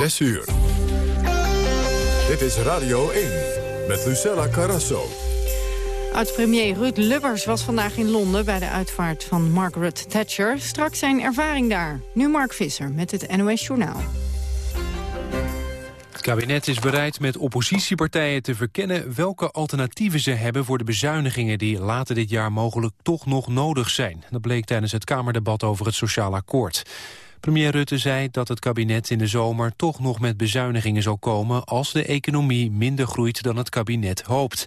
6 uur. Dit is Radio 1 met Lucella Carrasso. Oud-premier Ruud Lubbers was vandaag in Londen... bij de uitvaart van Margaret Thatcher. Straks zijn ervaring daar. Nu Mark Visser met het NOS Journaal. Het kabinet is bereid met oppositiepartijen te verkennen welke alternatieven ze hebben voor de bezuinigingen die later dit jaar mogelijk toch nog nodig zijn. Dat bleek tijdens het Kamerdebat over het Sociaal Akkoord. Premier Rutte zei dat het kabinet in de zomer toch nog met bezuinigingen zal komen als de economie minder groeit dan het kabinet hoopt.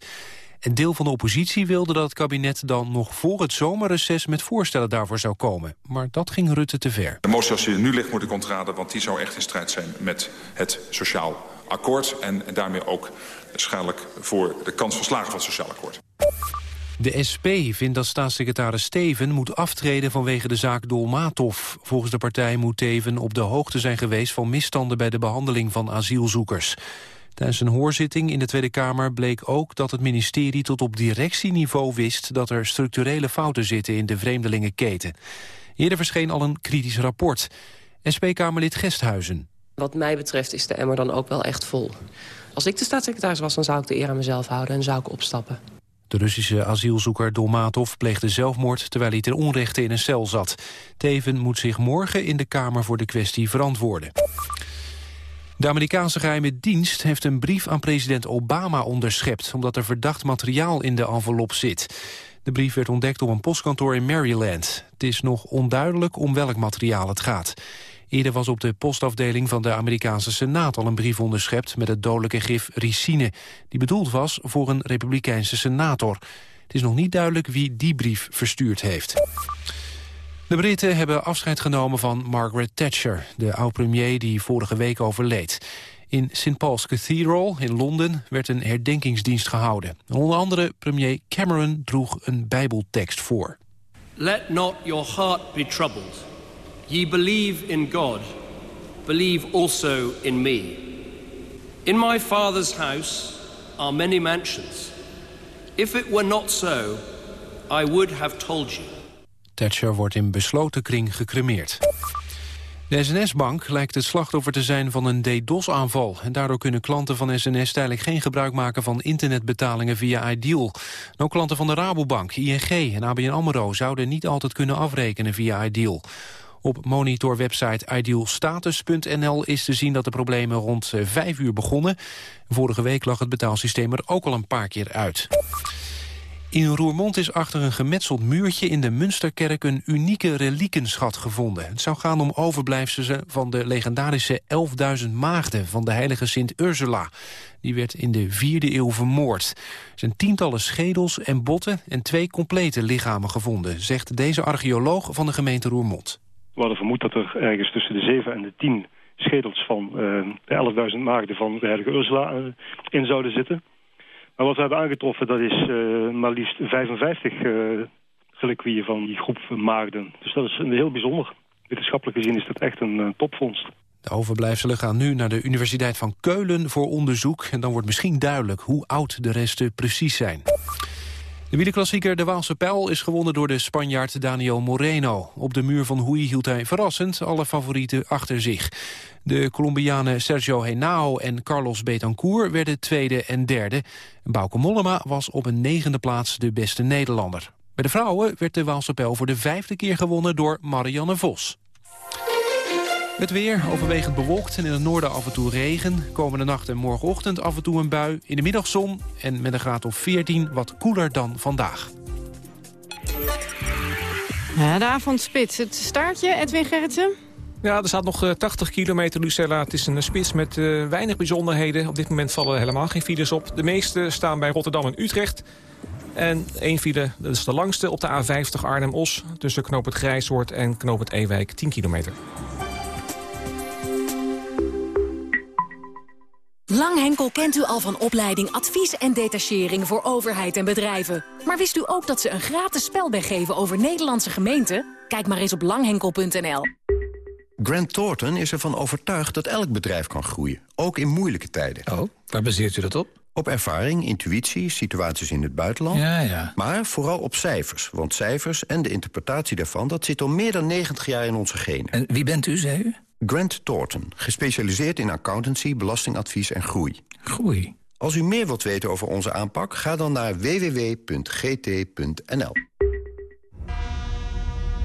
Een deel van de oppositie wilde dat het kabinet dan nog voor het zomerreces met voorstellen daarvoor zou komen. Maar dat ging Rutte te ver. De motie als die nu ligt moet ik ontraden, want die zou echt in strijd zijn met het sociaal akkoord. En daarmee ook schadelijk voor de kans van slagen van het sociaal akkoord. De SP vindt dat staatssecretaris Steven moet aftreden vanwege de zaak Dolmatov. Volgens de partij moet Teven op de hoogte zijn geweest van misstanden bij de behandeling van asielzoekers. Tijdens een hoorzitting in de Tweede Kamer bleek ook dat het ministerie tot op directieniveau wist dat er structurele fouten zitten in de vreemdelingenketen. Eerder verscheen al een kritisch rapport. SP-Kamerlid Gesthuizen. Wat mij betreft is de emmer dan ook wel echt vol. Als ik de staatssecretaris was, dan zou ik de eer aan mezelf houden en zou ik opstappen. De Russische asielzoeker Dolmatov pleegde zelfmoord terwijl hij ten onrechte in een cel zat. Teven moet zich morgen in de Kamer voor de kwestie verantwoorden. De Amerikaanse geheime dienst heeft een brief aan president Obama onderschept... omdat er verdacht materiaal in de envelop zit. De brief werd ontdekt op een postkantoor in Maryland. Het is nog onduidelijk om welk materiaal het gaat. Eerder was op de postafdeling van de Amerikaanse Senaat al een brief onderschept met het dodelijke gif ricine, die bedoeld was voor een republikeinse senator. Het is nog niet duidelijk wie die brief verstuurd heeft. De Britten hebben afscheid genomen van Margaret Thatcher, de oud-premier die vorige week overleed. In St. Paul's Cathedral in Londen werd een herdenkingsdienst gehouden. Onder andere premier Cameron droeg een bijbeltekst voor. Let not your heart be troubled. Ye believe in God, believe also in me. In my Father's house are many mansions. If it were not so, I would have told you. Thatcher wordt in besloten kring gecremeerd. De SNS-bank lijkt het slachtoffer te zijn van een DDoS-aanval. En daardoor kunnen klanten van SNS tijdelijk geen gebruik maken van internetbetalingen via Ideal. ook klanten van de Rabobank, ING en ABN AMRO zouden niet altijd kunnen afrekenen via Ideal. Op monitorwebsite idealstatus.nl is te zien dat de problemen rond 5 uur begonnen. Vorige week lag het betaalsysteem er ook al een paar keer uit. In Roermond is achter een gemetseld muurtje in de Munsterkerk een unieke reliekenschat gevonden. Het zou gaan om overblijfselen van de legendarische 11.000 maagden van de heilige Sint Ursula. Die werd in de vierde eeuw vermoord. Er zijn tientallen schedels en botten en twee complete lichamen gevonden, zegt deze archeoloog van de gemeente Roermond. We hadden vermoed dat er ergens tussen de 7 en de 10 schedels van uh, de 11.000 maagden van de heilige Ursula uh, in zouden zitten. Maar wat we hebben aangetroffen, dat is uh, maar liefst 55 reliquieën van die groep maagden. Dus dat is heel bijzonder. Wetenschappelijk gezien is dat echt een topvondst. De overblijfselen gaan nu naar de Universiteit van Keulen voor onderzoek. En dan wordt misschien duidelijk hoe oud de resten precies zijn. De wielerklassieker De Waalse Pijl is gewonnen door de Spanjaard Daniel Moreno. Op de muur van Hoei hield hij verrassend alle favorieten achter zich. De Colombianen Sergio Henao en Carlos Betancourt werden tweede en derde. Bauke Mollema was op een negende plaats de beste Nederlander. Bij de vrouwen werd de Waalse Pijl voor de vijfde keer gewonnen door Marianne Vos. Het weer overwegend bewolkt en in het noorden af en toe regen. Komende nacht en morgenochtend af en toe een bui. In de middag zon en met een graad of 14 wat koeler dan vandaag. Ja, de avondspits. Het staartje, Edwin Gerritsen? Ja, er staat nog 80 eh, kilometer, Lucella. Het is een spits met uh, weinig bijzonderheden. Op dit moment vallen er helemaal geen files op. De meeste staan bij Rotterdam en Utrecht. En één file, dat is de langste, op de A50 Arnhem-Os... tussen Knoop het Grijshoort en Knoop het Ewijk, 10 kilometer. Langhenkel kent u al van opleiding, advies en detachering voor overheid en bedrijven. Maar wist u ook dat ze een gratis spelbeg geven over Nederlandse gemeenten? Kijk maar eens op langhenkel.nl. Grant Thornton is ervan overtuigd dat elk bedrijf kan groeien, ook in moeilijke tijden. Oh, waar baseert u dat op? Op ervaring, intuïtie, situaties in het buitenland. Ja, ja. Maar vooral op cijfers. Want cijfers en de interpretatie daarvan... dat zit al meer dan 90 jaar in onze genen. En wie bent u, zei u? Grant Thornton, gespecialiseerd in accountancy, belastingadvies en groei. Groei. Als u meer wilt weten over onze aanpak, ga dan naar www.gt.nl.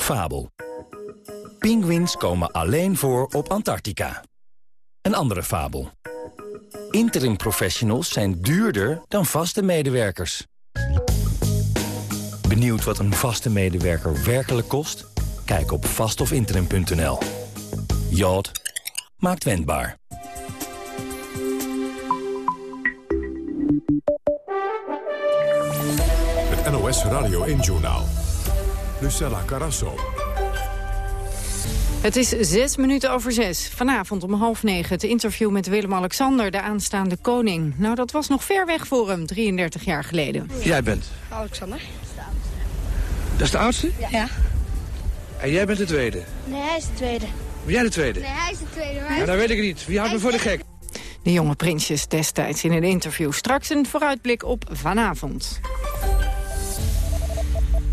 Fabel. Pinguïns komen alleen voor op Antarctica. Een andere fabel. Interim professionals zijn duurder dan vaste medewerkers. Benieuwd wat een vaste medewerker werkelijk kost? Kijk op vastofinterim.nl. Jod maakt wendbaar. Het NOS Radio 1-journaal. Lucella Carasso. Het is zes minuten over zes. Vanavond om half negen het interview met Willem-Alexander, de aanstaande koning. Nou, dat was nog ver weg voor hem, 33 jaar geleden. Jij bent? Alexander. Dat is de oudste? Ja. En jij bent de tweede? Nee, hij is de tweede. Ben jij de tweede? Nee, hij is de tweede. Maar Ja, dan weet ik niet. Wie houdt me voor de gek? De jonge prinsjes destijds in een interview. Straks een vooruitblik op vanavond.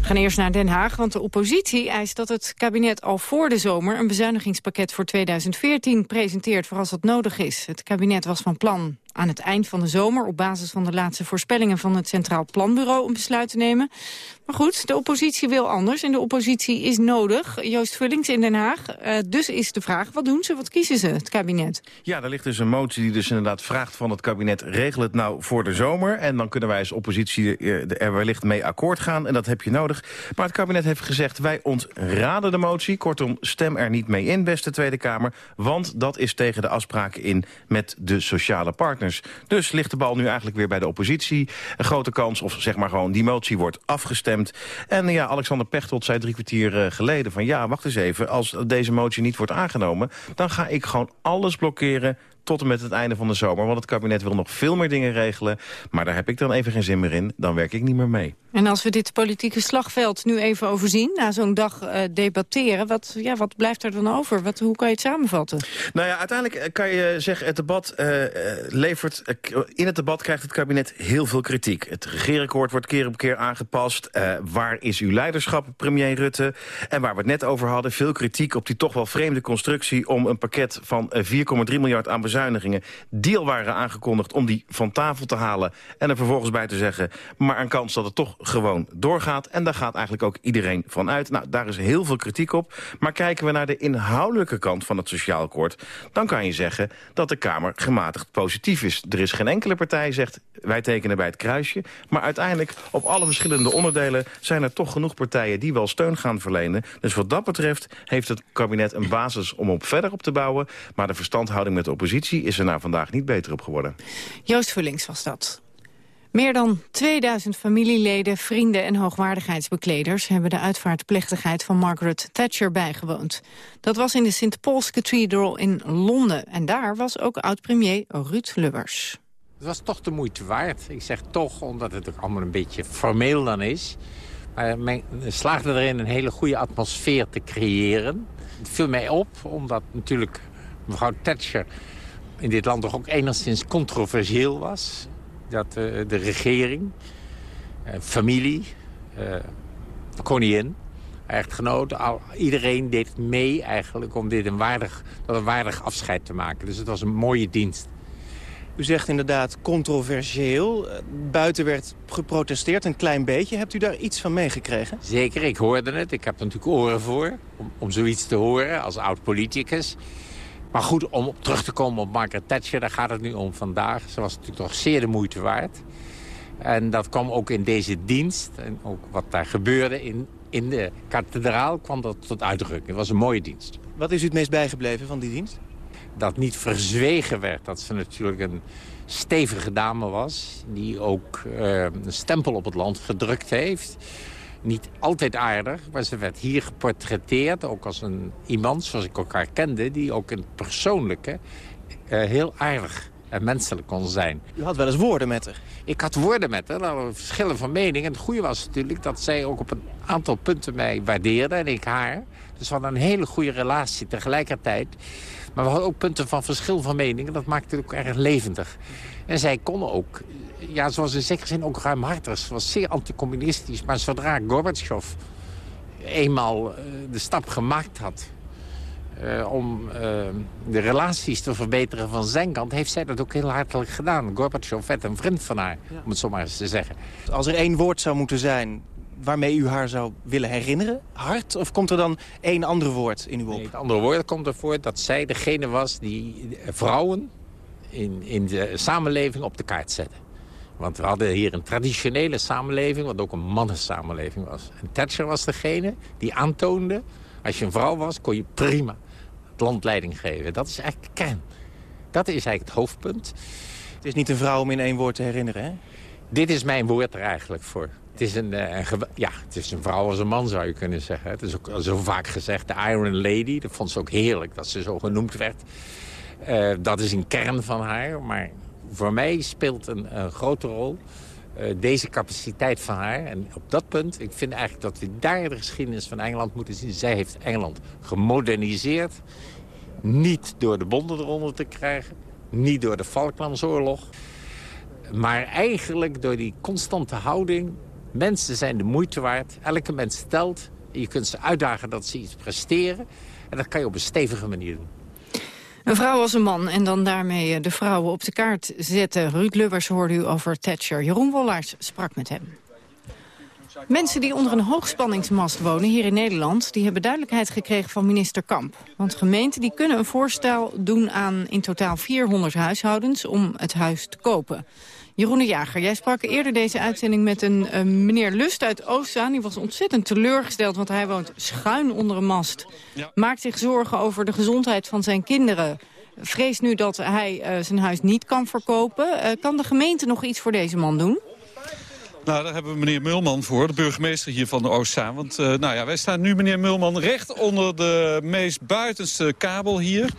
Gaan eerst naar Den Haag, want de oppositie eist dat het kabinet al voor de zomer een bezuinigingspakket voor 2014 presenteert voor als dat nodig is. Het kabinet was van plan aan het eind van de zomer op basis van de laatste voorspellingen van het Centraal Planbureau een besluit te nemen. Maar goed, de oppositie wil anders en de oppositie is nodig. Joost Vullings in Den Haag. Eh, dus is de vraag, wat doen ze, wat kiezen ze, het kabinet? Ja, er ligt dus een motie die dus inderdaad vraagt van het kabinet... regel het nou voor de zomer. En dan kunnen wij als oppositie eh, er wellicht mee akkoord gaan. En dat heb je nodig. Maar het kabinet heeft gezegd, wij ontraden de motie. Kortom, stem er niet mee in, beste Tweede Kamer. Want dat is tegen de afspraken in met de sociale partners. Dus ligt de bal nu eigenlijk weer bij de oppositie. Een grote kans, of zeg maar gewoon, die motie wordt afgestemd. En ja, Alexander Pechtold zei drie kwartier eh, geleden van... ja, wacht eens even, als deze motie niet wordt aangenomen... dan ga ik gewoon alles blokkeren tot en met het einde van de zomer. Want het kabinet wil nog veel meer dingen regelen. Maar daar heb ik dan even geen zin meer in. Dan werk ik niet meer mee. En als we dit politieke slagveld nu even overzien, na zo'n dag eh, debatteren, wat, ja, wat blijft er dan over? Wat, hoe kan je het samenvatten? Nou ja, uiteindelijk eh, kan je zeggen, het debat eh, levert... in het debat krijgt het kabinet heel veel kritiek. Het regeerakkoord wordt keer op keer aangepast. Waar is uw leiderschap, premier Rutte? En waar we het net over hadden, veel kritiek op die toch wel vreemde constructie... om een pakket van eh, 4,3 miljard aan bezuinigingen... die al waren aangekondigd om die van tafel te halen... en er vervolgens bij te zeggen... maar een kans dat het toch gewoon doorgaat. En daar gaat eigenlijk ook iedereen van uit. Nou, daar is heel veel kritiek op. Maar kijken we naar de inhoudelijke kant van het sociaal akkoord... dan kan je zeggen dat de Kamer gematigd positief is. Er is geen enkele partij zegt, wij tekenen bij het kruisje. Maar uiteindelijk, op alle verschillende onderdelen... zijn er toch genoeg partijen die wel steun gaan verlenen. Dus wat dat betreft heeft het kabinet een basis om op verder op te bouwen. Maar de verstandhouding met de oppositie is er na vandaag niet beter op geworden. Joost Vullings was dat. Meer dan 2000 familieleden, vrienden en hoogwaardigheidsbekleders... hebben de uitvaartplechtigheid van Margaret Thatcher bijgewoond. Dat was in de St. Paul's Cathedral in Londen. En daar was ook oud-premier Ruud Lubbers. Het was toch de moeite waard. Ik zeg toch, omdat het ook allemaal een beetje formeel dan is. Maar men slaagde erin een hele goede atmosfeer te creëren. Het viel mij op, omdat natuurlijk mevrouw Thatcher in dit land toch ook enigszins controversieel was. Dat eh, de regering, eh, familie, eh, koningin, echtgenoot, al, iedereen deed mee eigenlijk om dit een waardig, tot een waardig afscheid te maken. Dus het was een mooie dienst. U zegt inderdaad controversieel. Buiten werd geprotesteerd, een klein beetje. Hebt u daar iets van meegekregen? Zeker, ik hoorde het. Ik heb er natuurlijk oren voor om, om zoiets te horen als oud-politicus. Maar goed, om op terug te komen op Margaret Thatcher, daar gaat het nu om vandaag. Ze was natuurlijk toch zeer de moeite waard. En dat kwam ook in deze dienst. En ook wat daar gebeurde in, in de kathedraal kwam dat tot uitdrukking. Het was een mooie dienst. Wat is u het meest bijgebleven van die dienst? dat niet verzwegen werd dat ze natuurlijk een stevige dame was... die ook uh, een stempel op het land gedrukt heeft. Niet altijd aardig, maar ze werd hier geportretteerd... ook als een iemand, zoals ik elkaar kende... die ook in het persoonlijke uh, heel aardig en menselijk kon zijn. U had wel eens woorden met haar? Ik had woorden met haar, nou, verschillen van mening. En het goede was natuurlijk dat zij ook op een aantal punten mij waardeerde en ik haar. Dus we hadden een hele goede relatie tegelijkertijd. Maar we hadden ook punten van verschil van meningen. Dat maakte het ook erg levendig. En zij kon ook, ja, zoals in zekere zin ook ruimhartig. Ze was zeer anticommunistisch. Maar zodra Gorbachev eenmaal uh, de stap gemaakt had... Uh, om uh, de relaties te verbeteren van zijn kant... heeft zij dat ook heel hartelijk gedaan. Gorbachev werd een vriend van haar, ja. om het zo maar eens te zeggen. Als er één woord zou moeten zijn waarmee u haar zou willen herinneren? Hart? Of komt er dan één ander woord in uw op? Nee, het andere woord komt ervoor dat zij degene was die vrouwen in, in de samenleving op de kaart zette. Want we hadden hier een traditionele samenleving, wat ook een mannensamenleving was. En Thatcher was degene die aantoonde, als je een vrouw was, kon je prima het land leiding geven. Dat is eigenlijk de kern. Dat is eigenlijk het hoofdpunt. Het is niet een vrouw om in één woord te herinneren, hè? Dit is mijn woord er eigenlijk voor. Het is een, een, ja, het is een vrouw als een man, zou je kunnen zeggen. Het is ook zo vaak gezegd, de Iron Lady. Dat vond ze ook heerlijk, dat ze zo genoemd werd. Uh, dat is een kern van haar. Maar voor mij speelt een, een grote rol uh, deze capaciteit van haar. En op dat punt, ik vind eigenlijk dat we daar de geschiedenis van Engeland moeten zien. Zij heeft Engeland gemoderniseerd. Niet door de bonden eronder te krijgen. Niet door de Falklandsoorlog. Maar eigenlijk door die constante houding Mensen zijn de moeite waard. Elke mens telt. Je kunt ze uitdagen dat ze iets presteren. En dat kan je op een stevige manier doen. Een vrouw als een man en dan daarmee de vrouwen op de kaart zetten. Ruud Lubbers hoorde u over Thatcher. Jeroen Wollaars sprak met hem. Mensen die onder een hoogspanningsmast wonen hier in Nederland... die hebben duidelijkheid gekregen van minister Kamp. Want gemeenten die kunnen een voorstel doen aan in totaal 400 huishoudens... om het huis te kopen. Jeroen de Jager, jij sprak eerder deze uitzending met een uh, meneer Lust uit Oostzaan. Die was ontzettend teleurgesteld, want hij woont schuin onder een mast. Ja. Maakt zich zorgen over de gezondheid van zijn kinderen. Vreest nu dat hij uh, zijn huis niet kan verkopen. Uh, kan de gemeente nog iets voor deze man doen? Nou, daar hebben we meneer Mulman voor, de burgemeester hier van de Oostzaan. Want uh, nou ja, wij staan nu, meneer Mulman, recht onder de meest buitenste kabel hier.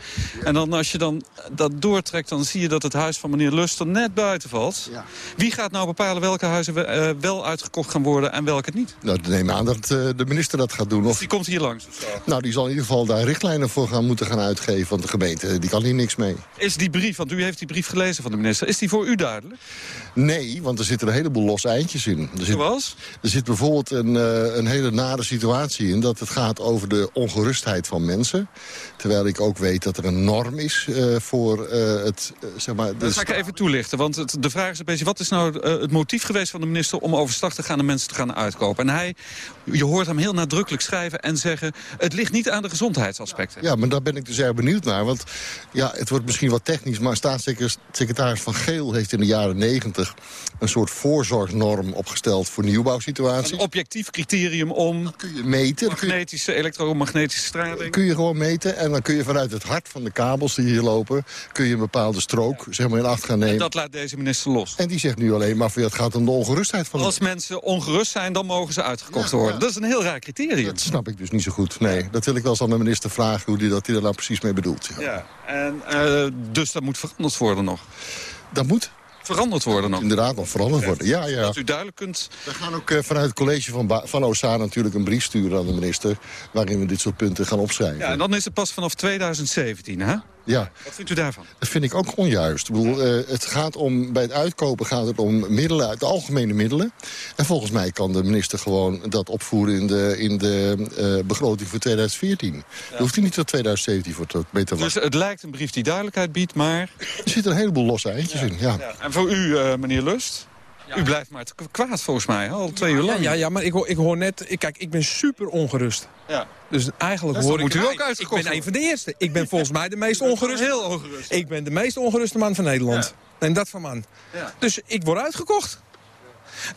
En dan als je dan dat doortrekt, dan zie je dat het huis van meneer Luster net buiten valt. Ja. Wie gaat nou bepalen welke huizen uh, wel uitgekocht gaan worden en welke niet? Nou, neem aan dat uh, de minister dat gaat doen. Of die komt hier langs? Of zo? Nou, die zal in ieder geval daar richtlijnen voor gaan moeten gaan uitgeven. Want de gemeente, die kan hier niks mee. Is die brief, want u heeft die brief gelezen van de minister, is die voor u duidelijk? Nee, want er zitten een heleboel losse eindjes in. Er zit, Zoals? Er zit bijvoorbeeld een, uh, een hele nare situatie in... dat het gaat over de ongerustheid van mensen. Terwijl ik ook weet dat er een norm is uh, voor uh, het... zeg maar, dat ga ik even toelichten, want het, de vraag is een beetje... wat is nou het motief geweest van de minister om overstag te gaan... en mensen te gaan uitkopen? En hij, je hoort hem heel nadrukkelijk schrijven en zeggen... het ligt niet aan de gezondheidsaspecten. Ja, maar daar ben ik dus erg benieuwd naar. Want ja, het wordt misschien wat technisch... maar staatssecretaris Van Geel heeft in de jaren negentig... een soort voorzorgsnorm opgesteld voor nieuwbouwsituaties. Een objectief criterium om... Dat kun je meten. Magnetische, elektromagnetische straling. kun je gewoon meten en dan kun je vanuit het hart van de kabels die hier lopen... kun je een bepaalde strook zeg maar, in acht gaan nemen. En dat laat deze minister los. En die zegt nu alleen maar, het gaat om de ongerustheid van... Als mensen ongerust zijn, dan mogen ze uitgekocht ja, worden. Ja. Dat is een heel raar criterium. Dat snap ik dus niet zo goed. Nee, dat wil ik wel eens aan de minister vragen hoe hij dat daar nou precies mee bedoelt. Ja, ja. En, uh, dus dat moet veranderd worden nog. Dat moet veranderd worden nog. Inderdaad, nog veranderd worden. Ja, ja. Dat u duidelijk kunt... We gaan ook uh, vanuit het college van, ba van OSA natuurlijk een brief sturen aan de minister... waarin we dit soort punten gaan opschrijven. Ja, en dan is het pas vanaf 2017, hè? Ja. Wat vindt u daarvan? Dat vind ik ook onjuist. Ik bedoel, uh, het gaat om, bij het uitkopen gaat het om middelen, uit de algemene middelen. En volgens mij kan de minister gewoon dat opvoeren in de, in de uh, begroting voor 2014. Ja. Daar hoeft hij niet tot 2017 voor te, mee te wachten. Dus het lijkt een brief die duidelijkheid biedt, maar... Er zitten een heleboel losse eindjes ja. in, ja. ja. En voor u, uh, meneer Lust? Ja. U blijft maar kwaad volgens mij, al twee ja, uur lang. Ja, ja, maar ik hoor, ik hoor net... Ik, kijk, ik ben super ongerust. Ja. Dus eigenlijk dus hoor ik... moet u ook uitgekocht Ik ben een van de eerste. Ik ben volgens mij de meest ongerust. Heel ongerust. Ik ben de meest ongeruste man van Nederland. En dat van man. Ja. Dus ik word uitgekocht.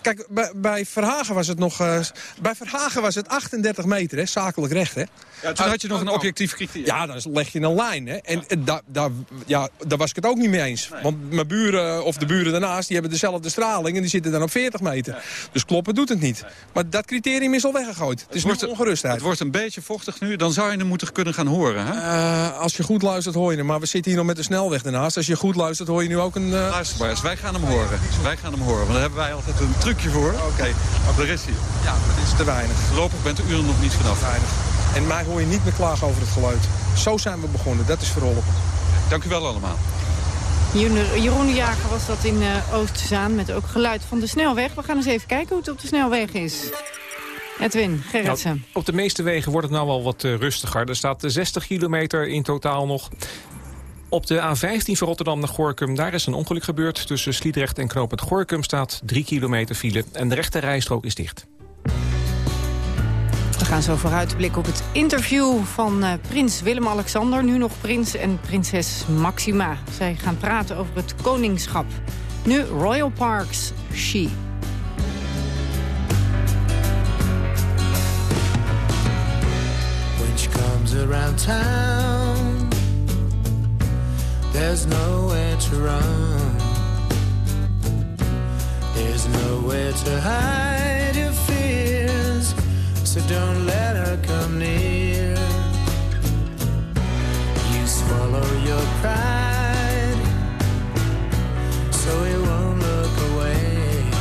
Kijk, bij, bij, Verhagen was het nog... Uh, bij Verhagen was het 38 meter, hè, zakelijk recht. Hè. Ja, toen had je nog een objectief criterium. Ja, dan leg je een lijn. Hè. En daar ja, daar was ik het ook niet mee eens. Want mijn buren of de buren daarnaast... die hebben dezelfde straling en die zitten dan op 40 meter. Dus kloppen doet het niet. Maar dat criterium is al weggegooid. Het is wordt nu ongerustheid. Het wordt een beetje vochtig nu. Dan zou je hem moeten kunnen gaan horen. Hè? Eh, als je goed luistert hoor je hem. Maar we zitten hier nog met de snelweg daarnaast. Als je goed luistert hoor je nu ook een... Uh... Luister maar eens, wij gaan hem horen. Wij gaan hem horen. Want daar hebben wij altijd een trucje voor. Oké, daar is hij. Ja, dat is te weinig. Voorlopig bent u er nog niet vanaf. Weinig. En mij hoor je niet meer klagen over het geluid. Zo zijn we begonnen, dat is verholpen. Dank u wel allemaal. Jeroen de Jager was dat in uh, Oostzaan met ook geluid van de snelweg. We gaan eens even kijken hoe het op de snelweg is. Edwin, Gerritsen. Nou, op de meeste wegen wordt het nou wel wat uh, rustiger. Er staat 60 kilometer in totaal nog. Op de A15 van Rotterdam naar Gorkum, daar is een ongeluk gebeurd. Tussen Sliedrecht en Knoopend Gorkum staat 3 kilometer file. En de rechte rijstrook is dicht. Gaan zo vooruitblikken op het interview van uh, prins Willem-Alexander. Nu nog prins en prinses Maxima. Zij gaan praten over het koningschap. Nu Royal Parks, She. When she comes around town There's nowhere to run There's nowhere to hide So don't let her come near. You swallow your pride So it won't look away.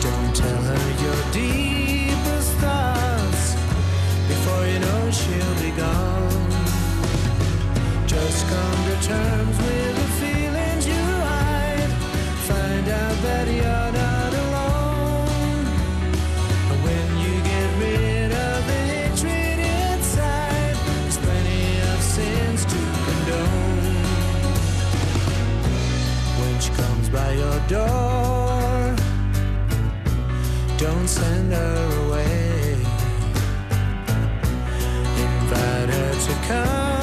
Don't tell her your deepest thoughts Before you know she'll be gone. Just come to terms your door. Don't send her away. Invite her to come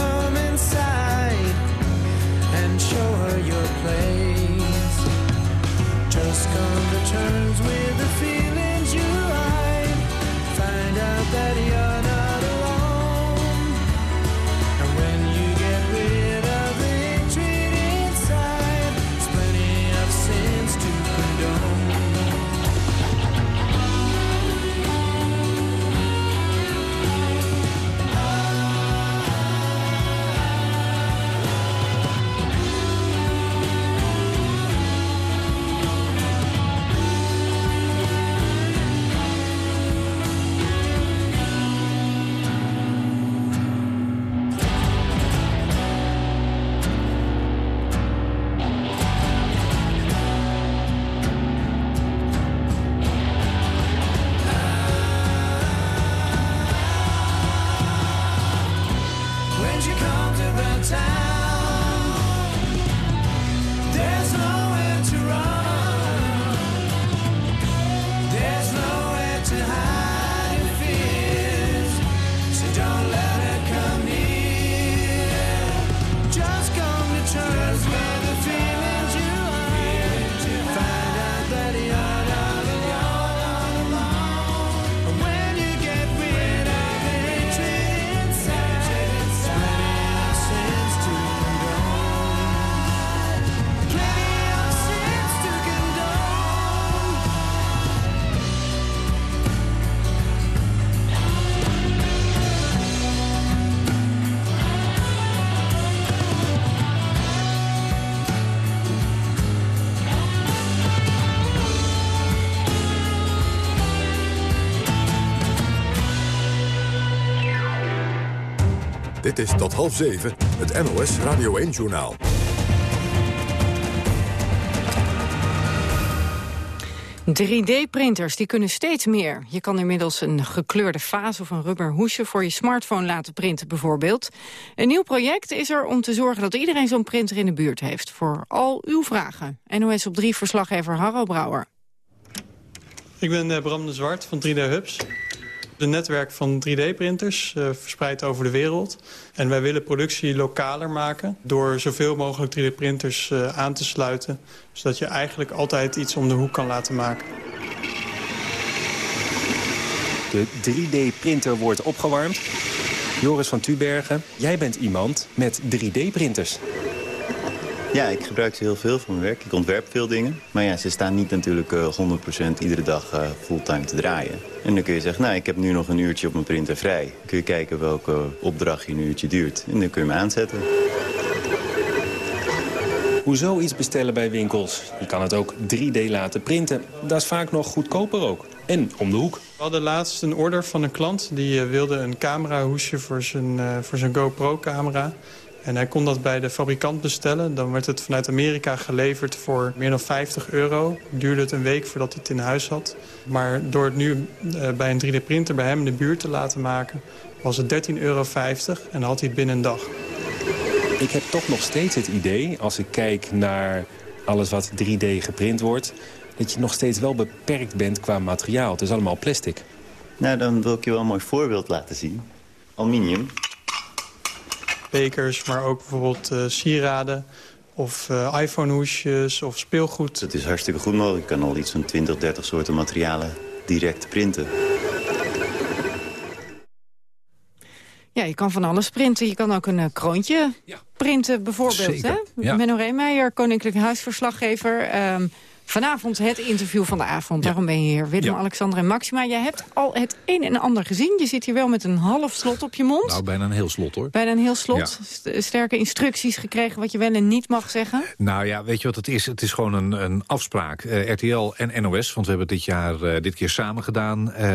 Dit is tot half zeven het NOS Radio 1-journaal. d printers die kunnen steeds meer. Je kan inmiddels een gekleurde vaas of een rubber hoesje voor je smartphone laten printen bijvoorbeeld. Een nieuw project is er om te zorgen dat iedereen zo'n printer in de buurt heeft. Voor al uw vragen. NOS op 3 verslaggever Harro Brouwer. Ik ben eh, Bram de Zwart van 3D Hubs. Een netwerk van 3D-printers uh, verspreid over de wereld. En wij willen productie lokaler maken... door zoveel mogelijk 3D-printers uh, aan te sluiten. Zodat je eigenlijk altijd iets om de hoek kan laten maken. De 3D-printer wordt opgewarmd. Joris van Tubergen, jij bent iemand met 3D-printers. Ja, ik gebruik ze heel veel voor mijn werk. Ik ontwerp veel dingen. Maar ja, ze staan niet natuurlijk eh, 100% iedere dag eh, fulltime te draaien. En dan kun je zeggen, nou, ik heb nu nog een uurtje op mijn printer vrij. Dan kun je kijken welke opdracht je een uurtje duurt. En dan kun je hem aanzetten. Hoezo iets bestellen bij winkels? Je kan het ook 3D laten printen. Dat is vaak nog goedkoper ook. En om de hoek. We hadden laatst een order van een klant. Die eh, wilde een camerahoesje voor zijn, eh, voor zijn GoPro-camera. En hij kon dat bij de fabrikant bestellen. Dan werd het vanuit Amerika geleverd voor meer dan 50 euro. Duurde het een week voordat hij het in huis had. Maar door het nu eh, bij een 3D-printer bij hem in de buurt te laten maken... was het 13,50 euro en had hij het binnen een dag. Ik heb toch nog steeds het idee, als ik kijk naar alles wat 3D geprint wordt... dat je nog steeds wel beperkt bent qua materiaal. Het is allemaal plastic. Nou, dan wil ik je wel een mooi voorbeeld laten zien. Aluminium. Bekers, maar ook bijvoorbeeld eh, sieraden of eh, iPhone-hoesjes of speelgoed. Het is hartstikke goed mogelijk. Je kan al iets van 20, 30 soorten materialen direct printen. Ja, je kan van alles printen. Je kan ook een eh, kroontje printen bijvoorbeeld. Zeker, Hè? ja. Menno Reemeijer, Koninklijk Huisverslaggever. Ehm, vanavond het interview van de avond. Daarom ben je hier. Willem-Alexander en Maxima. Jij hebt al het een en ander gezien. Je zit hier wel met een half slot op je mond. Nou, bijna een heel slot hoor. Bijna een heel slot. St- Sterke instructies gekregen wat je wel en niet mag zeggen. Nou ja, weet je wat het is? Het is gewoon een, een afspraak. Eh, RTL en NOS, want we hebben dit jaar eh, dit keer samen gedaan... eh,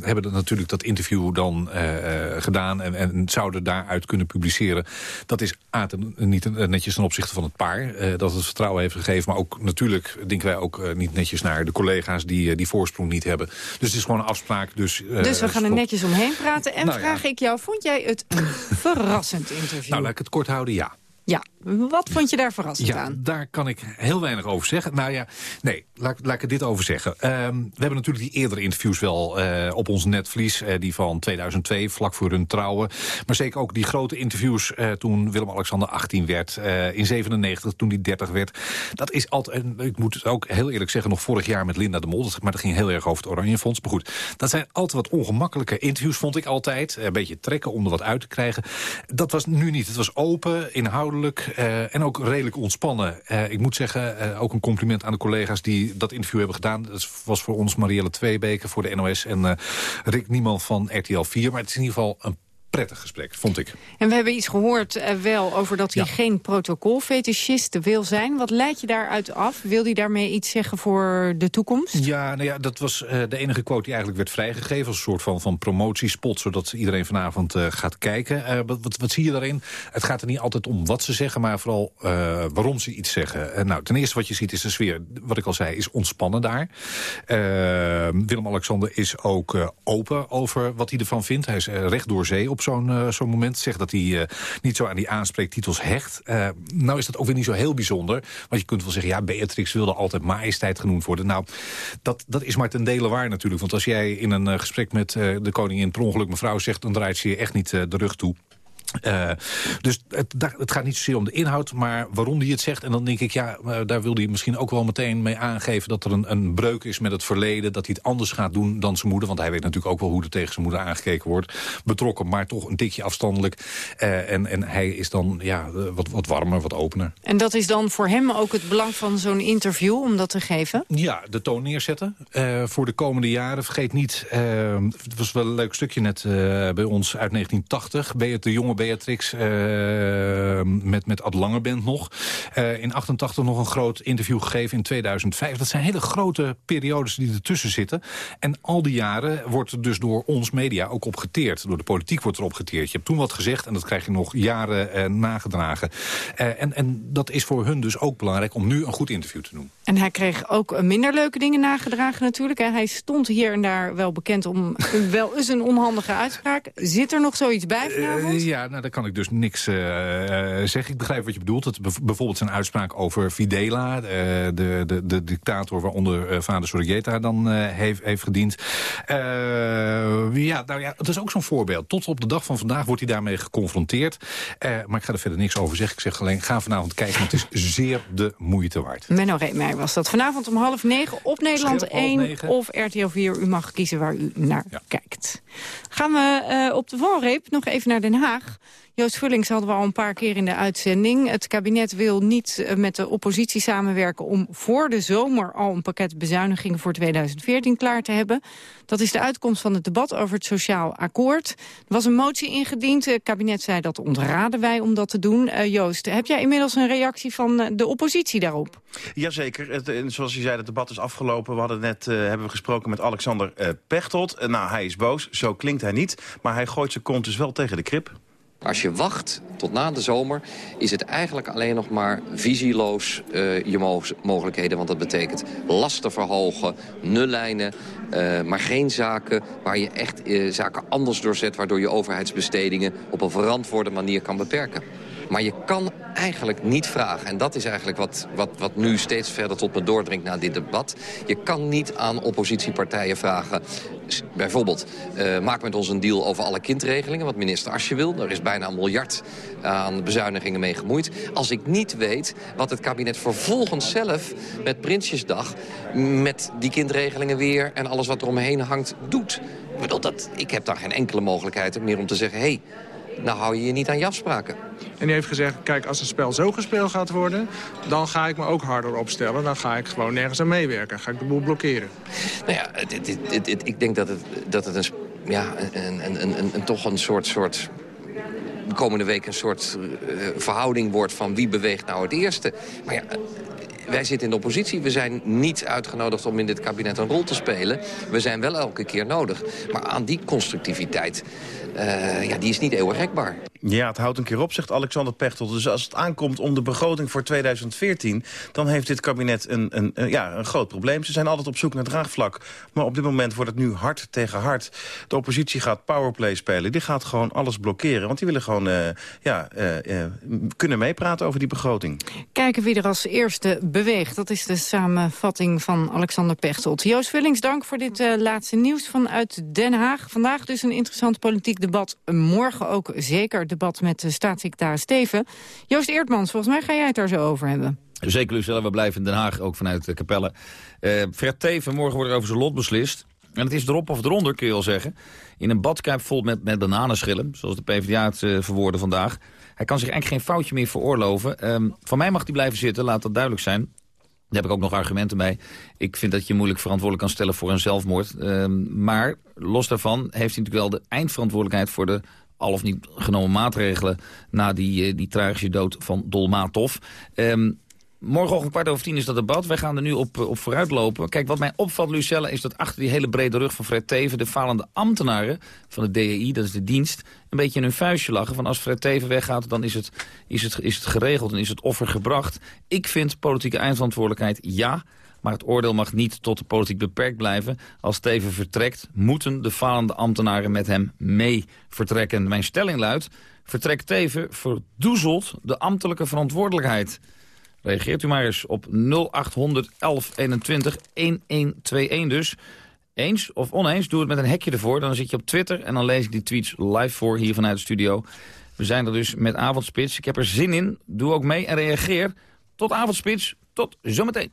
hebben dat natuurlijk dat interview dan eh, eh, gedaan... En, en zouden daaruit kunnen publiceren. Dat is A, ten- niet eh, netjes ten opzichte van het paar... eh, dat het vertrouwen heeft gegeven. Maar ook natuurlijk denken wij ook eh, niet netjes naar de collega's... die eh, die voorsprong niet hebben. Dus het is gewoon een afspraak. Dus, eh, dus we gaan er netjes omheen praten. En Nou ja. vraag ik jou, vond jij het een verrassend interview? Nou, laat ik het kort houden, ja. Ja, wat vond je daar verrassend Ja, aan? daar kan ik heel weinig over zeggen. Nou ja, nee, laat, laat ik er dit over zeggen. Ehm, we hebben natuurlijk die eerdere interviews wel eh, op ons netvlies. eh, die van 2002, vlak voor hun trouwen. Maar zeker ook die grote interviews eh, toen Willem-Alexander 18 werd. in 97, toen hij 30 werd. Dat is altijd, en ik moet het ook heel eerlijk zeggen... nog vorig jaar met Linda de Mol. dat- Maar dat ging heel erg over het Oranje Fonds. Maar goed, dat zijn altijd wat ongemakkelijke interviews, vond ik altijd. Een beetje trekken om er wat uit te krijgen. Dat was nu niet. Het was open, inhoudelijk eh, en ook redelijk ontspannen. Eh, ik moet zeggen, eh, ook een compliment aan de collega's die dat interview hebben gedaan. Dat was voor ons Marielle Tweebeke voor de NOS en Rick Nieman van RTL 4. Maar het is in ieder geval een prettig gesprek, vond ik. En we hebben iets gehoord eh, wel over dat hij Ja. geen protocolfetischist wil zijn. Wat leidt je daaruit af? Wil hij daarmee iets zeggen voor de toekomst? Ja, nou ja, dat was eh, de enige quote die eigenlijk werd vrijgegeven... als een soort van, van promotiespot, zodat iedereen vanavond eh, gaat kijken. Wat, wat, wat zie je daarin? Het gaat er niet altijd om wat ze zeggen, maar vooral waarom ze iets zeggen. Nou, ten eerste wat je ziet is de sfeer, wat ik al zei, is ontspannen daar. Willem-Alexander is ook open over wat hij ervan vindt. Hij is recht door zee op zo'n eh, zo'n moment. Zegt dat hij eh, niet zo aan die aanspreektitels hecht. Eh, nou is dat ook weer niet zo heel bijzonder. Want je kunt wel zeggen, ja, Beatrix wilde altijd majesteit genoemd worden. Nou, dat, dat is maar ten dele waar natuurlijk. Want als jij in een gesprek met de koningin per ongeluk mevrouw zegt... dan draait ze je echt niet de rug toe. Eh, dus het, het gaat niet zozeer om de inhoud, maar waarom hij het zegt. En dan denk ik, ja, eh, daar wil hij misschien ook wel meteen mee aangeven... dat er een, een breuk is met het verleden, dat hij het anders gaat doen dan zijn moeder. Want hij weet natuurlijk ook wel hoe er tegen zijn moeder aangekeken wordt. Betrokken, maar toch een tikje afstandelijk. Eh, en, en hij is dan ja, wat, wat warmer, wat opener. En dat is dan voor hem ook het belang van zo'n interview om dat te geven? Ja, de toon neerzetten voor de komende jaren. Vergeet niet, het was wel een leuk stukje net bij ons uit 1980. Beat, de jonge Beatrix eh, met, met Ad Langeband nog. Eh, in 88 nog een groot interview gegeven in 2005. Dat zijn hele grote periodes die ertussen zitten. En al die jaren wordt er dus door ons media ook op geteerd. Door de politiek wordt erop geteerd. Je hebt toen wat gezegd en dat krijg je nog jaren eh, nagedragen. Eh, en, en dat is voor hun dus ook belangrijk om nu een goed interview te doen. En hij kreeg ook minder leuke dingen nagedragen natuurlijk. Hij stond hier en daar wel bekend om wel eens een onhandige uitspraak. Zit er nog zoiets bij vanavond? Eh, ja, nou, daar kan ik dus niks eh, eh, zeggen. Ik begrijp wat je bedoelt. Het, bijvoorbeeld zijn uitspraak over Fidela, eh, de, de, de dictator waaronder vader Sorrieta dan heeft, heeft gediend. Ja, nou ja, het is ook zo'n voorbeeld. Tot op de dag van vandaag wordt hij daarmee geconfronteerd. Maar ik ga er verder niks over zeggen. Ik zeg alleen, ga vanavond kijken, want het is zeer de moeite waard. Menno Reemeijer was dat. Vanavond om half negen op Nederland Scherp, half 1 negen. of RTL 4. U mag kiezen waar u naar kijkt. Gaan we op de valreep nog even naar Den Haag. Joost Vullings hadden we al een paar keer in de uitzending. Het kabinet wil niet eh, met de oppositie samenwerken... om voor de zomer al een pakket bezuinigingen voor 2014 klaar te hebben. Dat is de uitkomst van het debat over het sociaal akkoord. Er was een motie ingediend. Het kabinet zei dat ontraden wij om dat te doen. Eh, Joost, heb jij inmiddels een reactie van eh, de oppositie daarop? Jazeker, het, zoals je zei, het debat is afgelopen. We hadden net hebben we gesproken met Alexander Pechtold. Nou, hij is boos, zo klinkt hij niet. Maar hij gooit zijn kont dus wel tegen de krip. Als je wacht tot na de zomer, is het eigenlijk alleen nog maar visieloos eh, je mo mogelijkheden. Want dat betekent lasten verhogen, nullijnen, eh, maar geen zaken waar je echt eh, zaken anders doorzet... waardoor je overheidsbestedingen op een verantwoorde manier kan beperken. Maar je kan eigenlijk niet vragen, en dat is eigenlijk wat, wat, wat nu steeds verder tot me doordringt na dit debat. Je kan niet aan oppositiepartijen vragen, bijvoorbeeld, eh, maak met ons een deal over alle kindregelingen, wat minister Asje wil. Er is bijna een miljard aan bezuinigingen mee gemoeid. Als ik niet weet wat het kabinet vervolgens zelf met Prinsjesdag, met die kindregelingen weer en alles wat er omheen hangt, doet. Ik, bedoel, dat, ik heb daar geen enkele mogelijkheid meer om te zeggen, hey, nou hou je je niet aan je afspraken. En die heeft gezegd, kijk, als het spel zo gespeeld gaat worden... dan ga ik me ook harder opstellen. Dan ga ik gewoon nergens aan meewerken. Ga ik de boel blokkeren. Nou ja, het, het, het, ik denk dat het, dat het een, ja, een, een, een, een, toch een soort, soort de komende week een soort eh, verhouding wordt van wie beweegt nou het eerste. Maar ja, wij zitten in de oppositie. We zijn niet uitgenodigd om in dit kabinet een rol te spelen. We zijn wel elke keer nodig. Maar aan die constructiviteit, eh, ja, die is niet eeuwig rekbaar. Ja, het houdt een keer op, zegt Alexander Pechtold. Dus als het aankomt om de begroting voor 2014... dan heeft dit kabinet een, een, ja, een groot probleem. Ze zijn altijd op zoek naar draagvlak. Maar op dit moment wordt het nu hard tegen hard. De oppositie gaat powerplay spelen. Die gaat gewoon alles blokkeren. Want die willen gewoon eh, ja, eh, eh, kunnen meepraten over die begroting. Kijken wie er als eerste beweegt. Dat is de samenvatting van Alexander Pechtold. Joost Vullings, dank voor dit laatste nieuws vanuit Den Haag. Vandaag dus een interessant politiek debat. Morgen ook zeker debat met de staatssecretaris Steven. Joost Eertmans, volgens mij ga jij het daar zo over hebben. Zeker, Lucella. We blijven in Den Haag, ook vanuit de Capelle. Eh Fred Teven, morgen wordt er over zijn lot beslist. En het is erop of eronder, kun je wel zeggen. In een badkuip vol met, met bananenschillen, zoals de PvdA het eh, verwoordde vandaag. Hij kan zich eigenlijk geen foutje meer veroorloven. Ehm, van mij mag hij blijven zitten, laat dat duidelijk zijn. Daar heb ik ook nog argumenten mee. Ik vind dat je moeilijk verantwoordelijk kan stellen voor een zelfmoord. Ehm, maar los daarvan heeft hij natuurlijk wel de eindverantwoordelijkheid... voor de al of niet genomen maatregelen... na die, eh, die tragische dood van Dolmatov. Ehm Morgenochtend kwart over tien is dat debat. Wij gaan er nu op, eh, op vooruit lopen. Kijk, wat mij opvalt, Lucelle, is dat achter die hele brede rug van Fred Teven... de falende ambtenaren van de DEI, dat is de dienst... een beetje in hun vuistje lachen. Van als Fred Teven weggaat, dan is het, is, het, is het geregeld en is het offer gebracht. Ik vind politieke eindverantwoordelijkheid ja... Maar het oordeel mag niet tot de politiek beperkt blijven. Als Teven vertrekt, moeten de falende ambtenaren met hem mee vertrekken. Mijn stelling luidt, vertrekt Teven verdoezelt de ambtelijke verantwoordelijkheid. Reageert u maar eens op 0800 1121 1121 dus. Eens of oneens, doe het met een hekje ervoor. Dan zit je op Twitter en dan lees ik die tweets live voor hier vanuit de studio. We zijn er dus met Avondspits. Ik heb er zin in. Doe ook mee en reageer. Tot Avondspits. Tot zometeen.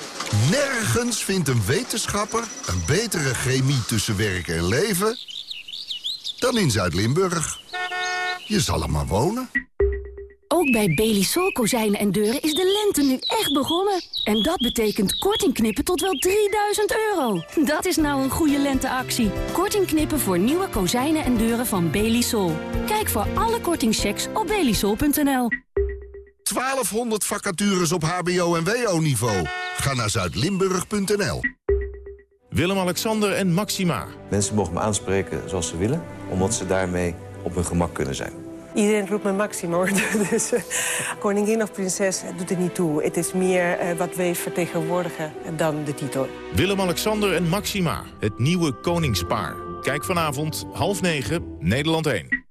Nergens vindt een wetenschapper een betere chemie tussen werk en leven dan in Zuid-Limburg. Je zal er maar wonen. Ook bij Belisol kozijnen en deuren is de lente nu echt begonnen. En dat betekent korting knippen tot wel 3000 euro. Dat is nou een goede lenteactie. Korting knippen voor nieuwe kozijnen en deuren van Belisol. Kijk voor alle kortingchecks op belisol.nl. 1200 vacatures op hbo- en wo-niveau. Ga naar zuidlimburg.nl. Willem-Alexander en Maxima. Mensen mogen me aanspreken zoals ze willen, omdat ze daarmee op hun gemak kunnen zijn. Iedereen roept me Maxima, hoor. Dus uh, koningin of prinses doet er niet toe. Het is meer uh, wat wij vertegenwoordigen dan de titel. Willem-Alexander en Maxima, het nieuwe koningspaar. Kijk vanavond, half negen, Nederland 1.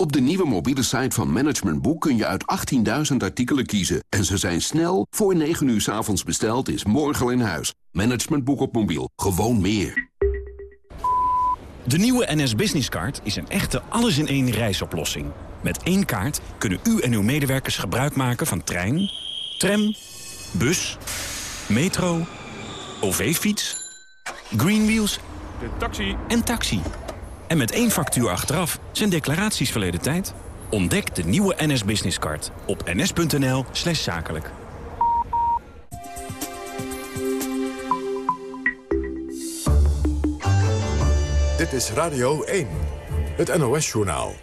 Op de nieuwe mobiele site van Management Boek kun je uit 18.000 artikelen kiezen. En ze zijn snel, voor 9 uur 's avonds besteld, is morgen al in huis. Management Boek op mobiel, gewoon meer. De nieuwe NS Business Card is een echte alles-in-één reisoplossing. Met één kaart kunnen u en uw medewerkers gebruik maken van trein, tram, bus, metro, OV-fiets, Greenwheels De taxi. en taxi. En met één factuur achteraf zijn declaraties verleden tijd. Ontdek de nieuwe NS Business Card op ns.nl slash zakelijk. Dit is Radio 1, het NOS-journaal.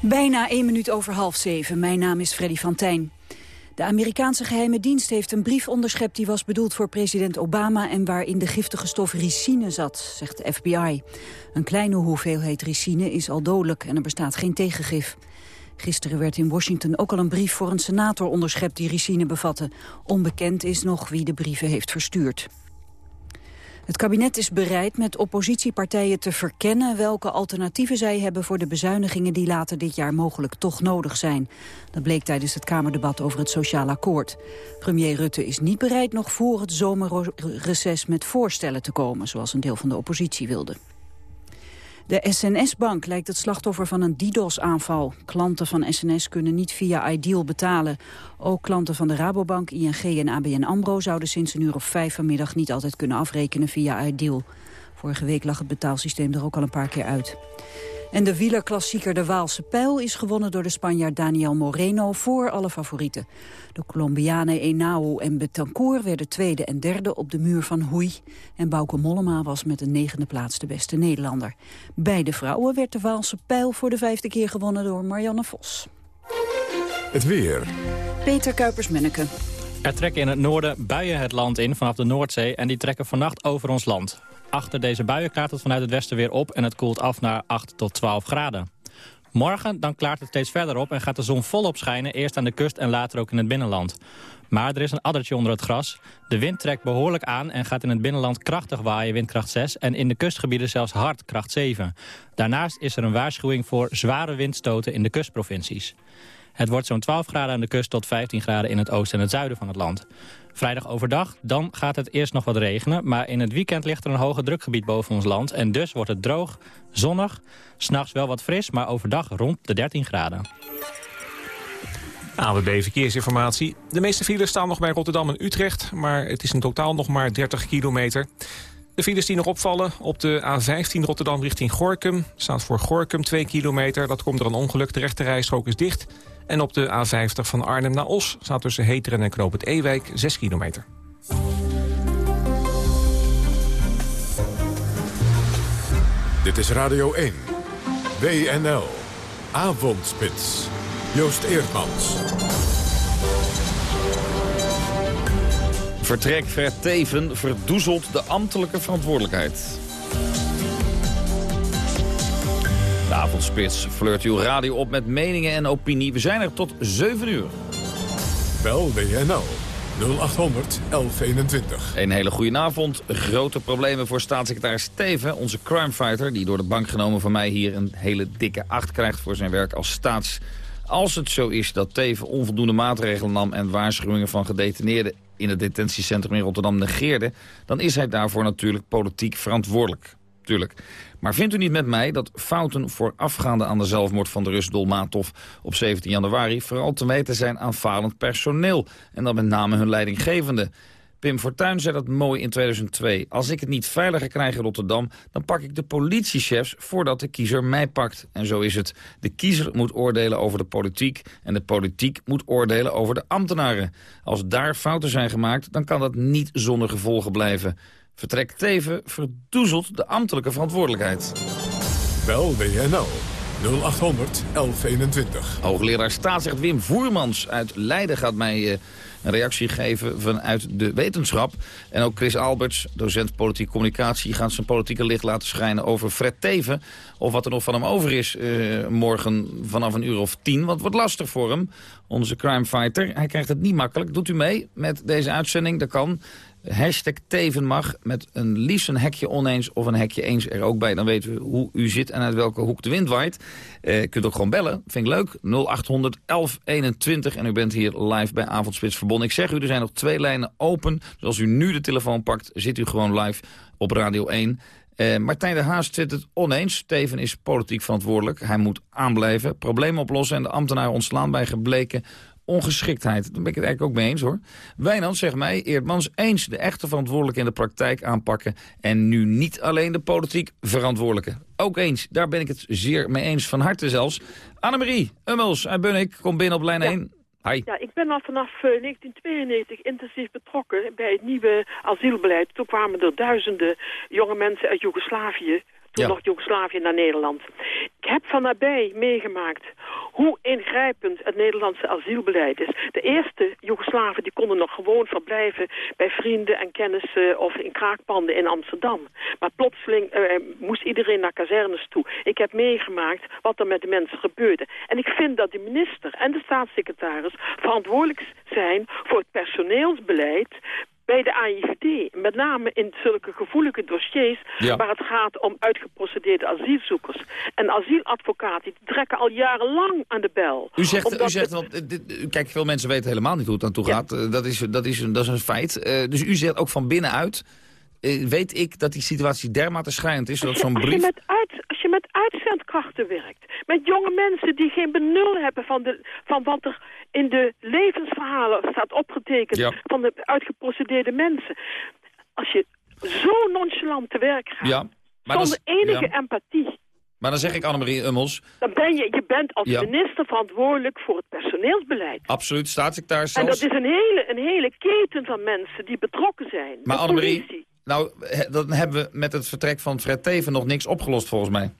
Bijna één minuut over half zeven. Mijn naam is Freddy van Tijn. De Amerikaanse geheime dienst heeft een brief onderschept... die was bedoeld voor president Obama... en waarin de giftige stof ricine zat, zegt de FBI. Een kleine hoeveelheid ricine is al dodelijk en er bestaat geen tegengif. Gisteren werd in Washington ook al een brief voor een senator onderschept... die ricine bevatte. Onbekend is nog wie de brieven heeft verstuurd. Het kabinet is bereid met oppositiepartijen te verkennen welke alternatieven zij hebben voor de bezuinigingen die later dit jaar mogelijk toch nodig zijn. Dat bleek tijdens het Kamerdebat over het Sociaal Akkoord. Premier Rutte is niet bereid nog voor het zomerreces met voorstellen te komen, zoals een deel van de oppositie wilde. De SNS-bank lijkt het slachtoffer van een DDoS-aanval. Klanten van SNS kunnen niet via Ideal betalen. Ook klanten van de Rabobank, ING en ABN AMRO... zouden sinds een uur of vijf vanmiddag niet altijd kunnen afrekenen via Ideal. Vorige week lag het betaalsysteem er ook al een paar keer uit. En de wielerklassieker de Waalse Pijl is gewonnen door de Spanjaard Daniel Moreno voor alle favorieten. De Colombianen Enao en Betancourt werden tweede en derde op de muur van Hoei. En Bauke Mollema was met een negende plaats de beste Nederlander. Bij de vrouwen werd de Waalse Pijl voor de vijfde keer gewonnen door Marianne Vos. Het weer. Peter Kuipers-Menneke. Er trekken in het noorden buien het land in vanaf de Noordzee... en die trekken vannacht over ons land. Achter deze buien klaart het vanuit het westen weer op... en het koelt af naar 8 tot 12 graden. Morgen dan klaart het steeds verder op en gaat de zon volop schijnen... eerst aan de kust en later ook in het binnenland. Maar er is een addertje onder het gras. De wind trekt behoorlijk aan en gaat in het binnenland krachtig waaien, windkracht 6... en in de kustgebieden zelfs hard, kracht 7. Daarnaast is er een waarschuwing voor zware windstoten in de kustprovincies. Het wordt zo'n 12 graden aan de kust tot 15 graden in het oosten en het zuiden van het land. Vrijdag overdag, dan gaat het eerst nog wat regenen... maar in het weekend ligt er een hoge drukgebied boven ons land... en dus wordt het droog, zonnig, s'nachts wel wat fris... maar overdag rond de 13 graden. AWB Verkeersinformatie. De meeste files staan nog bij Rotterdam en Utrecht... maar het is in totaal nog maar 30 kilometer. De files die nog opvallen op de A15 Rotterdam richting Gorkum... staat voor Gorkum 2 kilometer. Dat komt er een ongeluk, de rechte rijstrook is dicht... En op de A50 van Arnhem naar Os staat tussen Heteren en Knoop het Ewijk 6 kilometer. Dit is Radio 1. WNL. Avondspits. Joost Eerdmans. Vertrek Verteven verdoezelt de ambtelijke verantwoordelijkheid. De avondspits flirt uw radio op met meningen en opinie. We zijn er tot 7 uur. Bel WNL 0800 1121. Een hele goede avond. Grote problemen voor staatssecretaris Steven, onze crimefighter... die door de bank genomen van mij hier een hele dikke acht krijgt voor zijn werk als staats... Als het zo is dat Teven onvoldoende maatregelen nam... en waarschuwingen van gedetineerden in het detentiecentrum in Rotterdam negeerde... dan is hij daarvoor natuurlijk politiek verantwoordelijk. Tuurlijk. Maar vindt u niet met mij dat fouten voorafgaande aan de zelfmoord van de Rus Dolmatov op 17 januari vooral te meten zijn aan falend personeel en dan met name hun leidinggevende? Pim Fortuyn zei dat mooi in 2002. Als ik het niet veiliger krijg in Rotterdam... dan pak ik de politiechefs voordat de kiezer mij pakt. En zo is het. De kiezer moet oordelen over de politiek... en de politiek moet oordelen over de ambtenaren. Als daar fouten zijn gemaakt, dan kan dat niet zonder gevolgen blijven. Vertrek Teven verdoezelt de ambtelijke verantwoordelijkheid. Bel WNL 0800 1121. Hoogleraar staatsrecht Wim Voermans uit Leiden gaat mij... Uh, een reactie geven vanuit de wetenschap. En ook Chris Alberts, docent politieke communicatie... gaat zijn politieke licht laten schijnen over Fred Teven. Of wat er nog van hem over is uh, morgen vanaf een uur of tien. Want het wordt lastig voor hem, onze crimefighter. Hij krijgt het niet makkelijk. Doet u mee met deze uitzending? Dat kan. Hashtag Teven mag met een liefst een hekje oneens of een hekje eens er ook bij. Dan weten we hoe u zit en uit welke hoek de wind waait. Uh, kunt ook gewoon bellen, vind ik leuk. 0800 1121 en u bent hier live bij Avondspits verbonden. Ik zeg u, er zijn nog twee lijnen open. Dus als u nu de telefoon pakt, zit u gewoon live op Radio 1. Uh, Martijn de Haast zit het oneens. Teven is politiek verantwoordelijk. Hij moet aanblijven, problemen oplossen en de ambtenaar ontslaan bij gebleken ongeschiktheid. Daar ben ik het eigenlijk ook mee eens hoor. Wijnand zegt mij, Eerdmans eens de echte verantwoordelijke in de praktijk aanpakken... en nu niet alleen de politiek verantwoordelijke. Ook eens, daar ben ik het zeer mee eens, van harte zelfs. Annemarie Ummels uit Bunnik, kom binnen op lijn 1. Hi. Ja, ik ben al vanaf 1992 eh, intensief betrokken bij het nieuwe asielbeleid. Toen kwamen er duizenden jonge mensen uit Joegoslavië toen nog Joegoslavië naar Nederland. Ik heb van nabij meegemaakt hoe ingrijpend het Nederlandse asielbeleid is. De eerste Joegoslaven die konden nog gewoon verblijven bij vrienden en kennissen of in kraakpanden in Amsterdam. Maar plotseling eh, moest iedereen naar kazernes toe. Ik heb meegemaakt wat er met de mensen gebeurde. En ik vind dat de minister en de staatssecretaris verantwoordelijk zijn voor het personeelsbeleid bij de AIVD. Met name in zulke gevoelige dossiers waar het gaat om uitgeprocedeerde asielzoekers. En asieladvocaten die trekken al jarenlang aan de bel. U zegt, u zegt want, kijk, veel mensen weten helemaal niet hoe het aan toe gaat. Eh, dat, is, dat, is, dat is een feit. Uh, dus u zegt ook van binnenuit, uh, weet ik dat die situatie dermate schrijnend is, dat zo'n brief... Als je, met uit, als je met uitzendkrachten werkt, met jonge mensen die geen benul hebben van, de, van wat er in de levensverhalen staat opgetekend van de uitgeprocedeerde mensen. Als je zo nonchalant te werk gaat, ja, zonder enige empathie... Maar dan zeg ik Annemarie Ummels... Dan ben je, je bent als minister verantwoordelijk voor het personeelsbeleid. Absoluut, staatssecretaris zelfs. En dat is een hele, een hele keten van mensen die betrokken zijn. Maar Annemarie, nou, dan hebben we met het vertrek van Fred Teven nog niks opgelost volgens mij.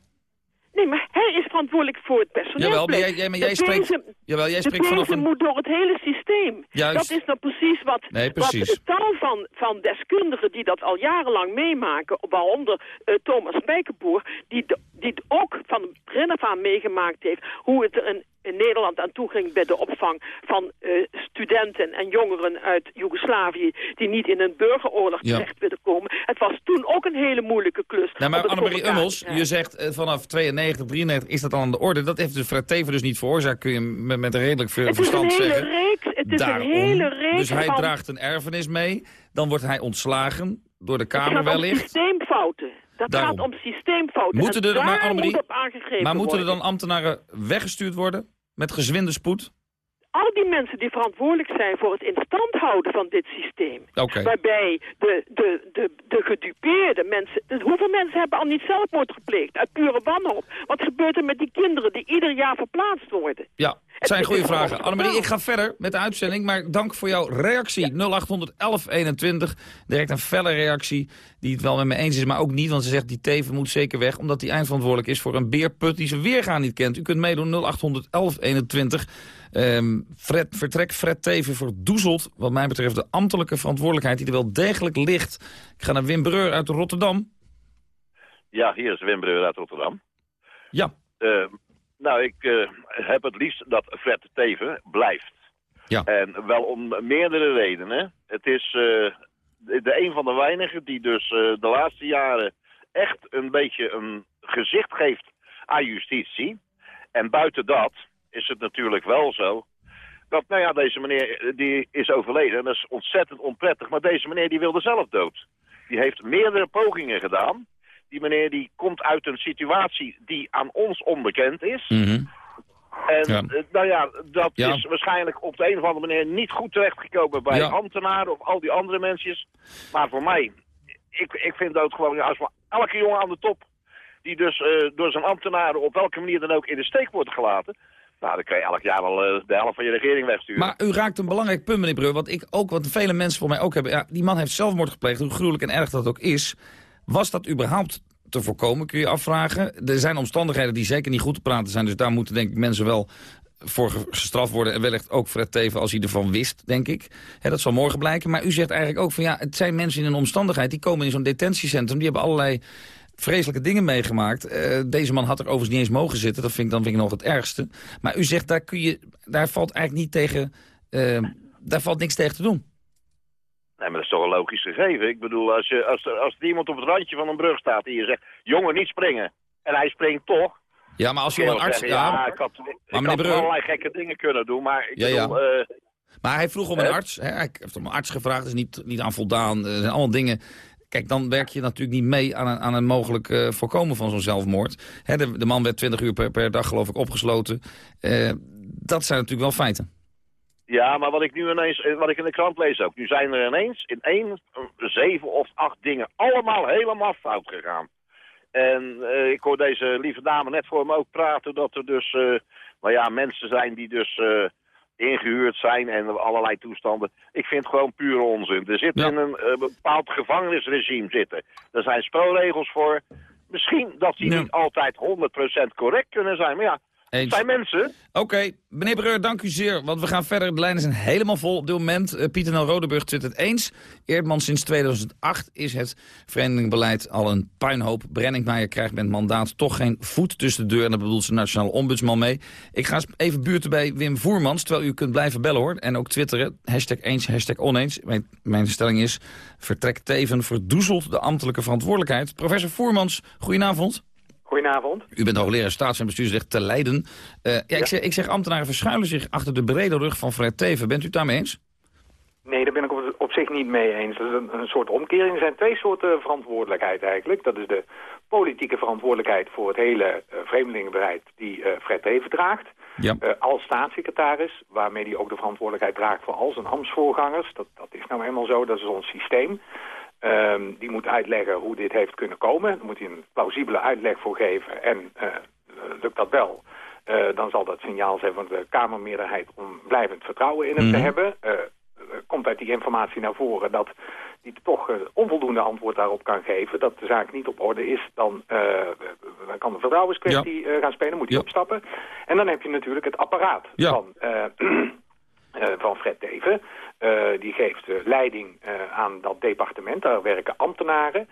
Nee, maar hij is verantwoordelijk voor het personeel. Jawel, maar jij, jij, maar jij spreekt, deze, jawel, jij spreekt vanaf een... moet door het hele systeem. Juist. Dat is nou precies wat, nee, precies. wat het tal van, van deskundigen die dat al jarenlang meemaken, waaronder uh, Thomas Spijkerboer, die, die ook van het begin af aan meegemaakt heeft hoe het er in, in Nederland aan toe ging bij de opvang van uh, studenten en jongeren uit Joegoslavië die niet in een burgeroorlog ja. terecht willen komen. Het was toen ook een hele moeilijke klus. Nou, maar Annemarie Ummels, je zegt uh, vanaf 92, 93 is dat al aan de orde. Dat heeft de Fred Teven dus niet veroorzaakt, kun je met, met redelijk veel verstand zeggen. Reeks, het is Daarom, een hele reeks Dus hij van... draagt een erfenis mee, dan wordt hij ontslagen door de Kamer wellicht. systeemfouten. Dat Daarom. gaat om systeemfouten. Moeten er, maar, Annemarie, moet maar moeten er dan ambtenaren weggestuurd worden? Met gezwinde spoed? Al die mensen die verantwoordelijk zijn voor het in stand houden van dit systeem. Okay. Waarbij de, de, de, de gedupeerde mensen... Dus hoeveel mensen hebben al niet zelfmoord gepleegd? Uit pure wanhoop. Wat gebeurt er met die kinderen die ieder jaar verplaatst worden? Ja, het zijn goede vragen. Annemarie, ik ga verder met de uitzending, maar dank voor jouw reactie. 0800 1121, direct een felle reactie die het wel met me eens is, maar ook niet. Want ze zegt, die Teven moet zeker weg, omdat hij eindverantwoordelijk is voor een beerput die zijn weergaan niet kent. U kunt meedoen 0800 1121. Um, Fred, vertrek Fred Teven verdoezelt, wat mij betreft, de ambtelijke verantwoordelijkheid die er wel degelijk ligt. Ik ga naar Wim Breur uit Rotterdam. Ja, hier is Wim Breur uit Rotterdam. Ja. Uh, nou, ik uh, heb het liefst dat Fred Teven blijft. Ja. En wel om meerdere redenen. Het is uh, de een van de weinigen die dus de laatste jaren echt een beetje een gezicht geeft aan justitie. En buiten dat is het natuurlijk wel zo dat, nou ja, deze meneer die is overleden en dat is ontzettend onprettig. Maar deze meneer die wilde zelf dood. Die heeft meerdere pogingen gedaan. Die meneer die komt uit een situatie die aan ons onbekend is. Mm -hmm. En Ja. eh, nou ja, dat Ja. is waarschijnlijk op de een of andere manier niet goed terechtgekomen bij Ja. ambtenaren of al die andere mensen. Maar voor mij, ik, ik vind dat gewoon, als elke jongen aan de top, die dus eh, door zijn ambtenaren op welke manier dan ook in de steek wordt gelaten, nou dan kun je elk jaar wel eh, de helft van je regering wegsturen. Maar u raakt een belangrijk punt, meneer Breur. Wat ik ook, wat vele mensen voor mij ook hebben. Ja, die man heeft zelfmoord gepleegd, hoe gruwelijk en erg dat ook is. Was dat überhaupt te voorkomen, kun je afvragen? Er zijn omstandigheden die zeker niet goed te praten zijn. Dus daar moeten denk ik mensen wel voor ge- gestraft worden. En wellicht ook Fred Teven als hij ervan wist, denk ik. Dat zal morgen blijken. Maar u zegt eigenlijk ook van ja, het zijn mensen in een omstandigheid... die komen in zo'n detentiecentrum, die hebben allerlei vreselijke dingen meegemaakt. Eh, deze man had er overigens niet eens mogen zitten. Dat vind ik dan vind ik nog het ergste. Maar u zegt, daar, kun je, daar valt eigenlijk niet tegen... eh, daar valt niks tegen te doen. Nee, maar dat is toch een logisch gegeven. Ik bedoel, als, je, als, er, als er iemand op het randje van een brug staat en je zegt, jongen, niet springen. En hij springt toch. Ja, maar als je een arts... zeggen, ja, ja, ik had, ik had allerlei gekke dingen kunnen doen, maar ik Ja, ja. eh, Maar hij vroeg om een arts. Hè? Hij heeft om een arts gevraagd, is niet, niet aan voldaan. Er zijn allemaal dingen... Kijk, dan werk je natuurlijk niet mee aan een, aan een mogelijk eh, voorkomen van zo'n zelfmoord. Hè, de, de man werd 20 uur per, per dag, geloof ik, opgesloten. Eh, dat zijn natuurlijk wel feiten. Ja, maar wat ik nu ineens, eh, wat ik in de krant lees ook, nu zijn er ineens in één, zeven of acht dingen allemaal helemaal fout gegaan. En ik hoor deze lieve dame net voor me ook praten dat er dus, nou ja, mensen zijn die dus ingehuurd zijn en allerlei toestanden. Ik vind het gewoon puur onzin. Er zit in een eh, bepaald gevangenisregime zitten. Er zijn spelregels voor. Misschien dat die niet altijd 100% correct kunnen zijn, maar ja, Eens. zijn mensen. Oké, meneer Breur, dank u zeer. Want we gaan verder. De lijnen zijn helemaal vol op dit moment. Eh, Pieter Nel Rodeburg zit het eens. Eerdman sinds 2008 is het vreemdelingenbeleid al een puinhoop. Brenningmeijer krijgt met mandaat toch geen voet tussen de deur. En daar bedoelt zijn nationale ombudsman mee. Ik ga eens even buurten bij Wim Voermans. Terwijl u kunt blijven bellen hoor. En ook twitteren. Hashtag eens, hashtag oneens. Mijn, mijn stelling is... Vertrek Teven verdoezelt de ambtelijke verantwoordelijkheid. Professor Voermans, goedenavond. Goedenavond. U bent hoogleraar staats- en bestuursrecht te Leiden. Eh, ja, Ik, zeg, ik zeg, ambtenaren verschuilen zich achter de brede rug van Fred Teven. Bent u het daarmee eens? Nee, daar ben ik op, op zich niet mee eens. Dat is een, een soort omkering. Er zijn twee soorten verantwoordelijkheid eigenlijk. Dat is de politieke verantwoordelijkheid voor het hele eh, vreemdelingenbeleid die eh, Fred Teven draagt. Ja. Als staatssecretaris, waarmee hij ook de verantwoordelijkheid draagt voor al zijn ambtsvoorgangers. Dat, dat is nou eenmaal zo, dat is ons systeem. Ehm, die moet uitleggen hoe dit heeft kunnen komen. Daar moet hij een plausibele uitleg voor geven. En eh, lukt dat wel, eh, dan zal dat signaal zijn van de Kamermeerderheid om blijvend vertrouwen in hem te Mhm. hebben. Eh, komt uit die informatie naar voren dat hij toch onvoldoende antwoord daarop kan geven, dat de zaak niet op orde is, dan, dan kan de vertrouwenskwestie gaan spelen, moet hij Ja. opstappen. En dan heb je natuurlijk het apparaat Ja. van, van Fred Teven. Eh, die geeft eh, leiding eh, aan dat departement, daar werken ambtenaren.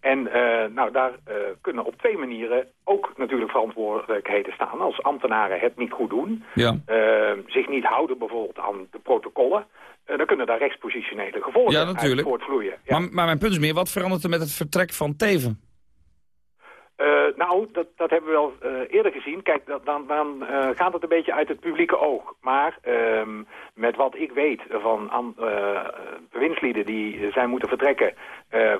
En eh, nou, daar eh, kunnen op twee manieren ook natuurlijk verantwoordelijkheden staan. Als ambtenaren het niet goed doen, Ja. eh, zich niet houden bijvoorbeeld aan de protocollen... eh, dan kunnen daar rechtspositionele gevolgen Ja, uit voortvloeien. Ja. Maar, maar mijn punt is meer, wat verandert er met het vertrek van Teven? Eh, nou, dat, dat hebben we wel eh, eerder gezien. Kijk, dat, dan, dan eh, gaat het een beetje uit het publieke oog. Maar ehm, met wat ik weet van an- bewindslieden die zijn moeten vertrekken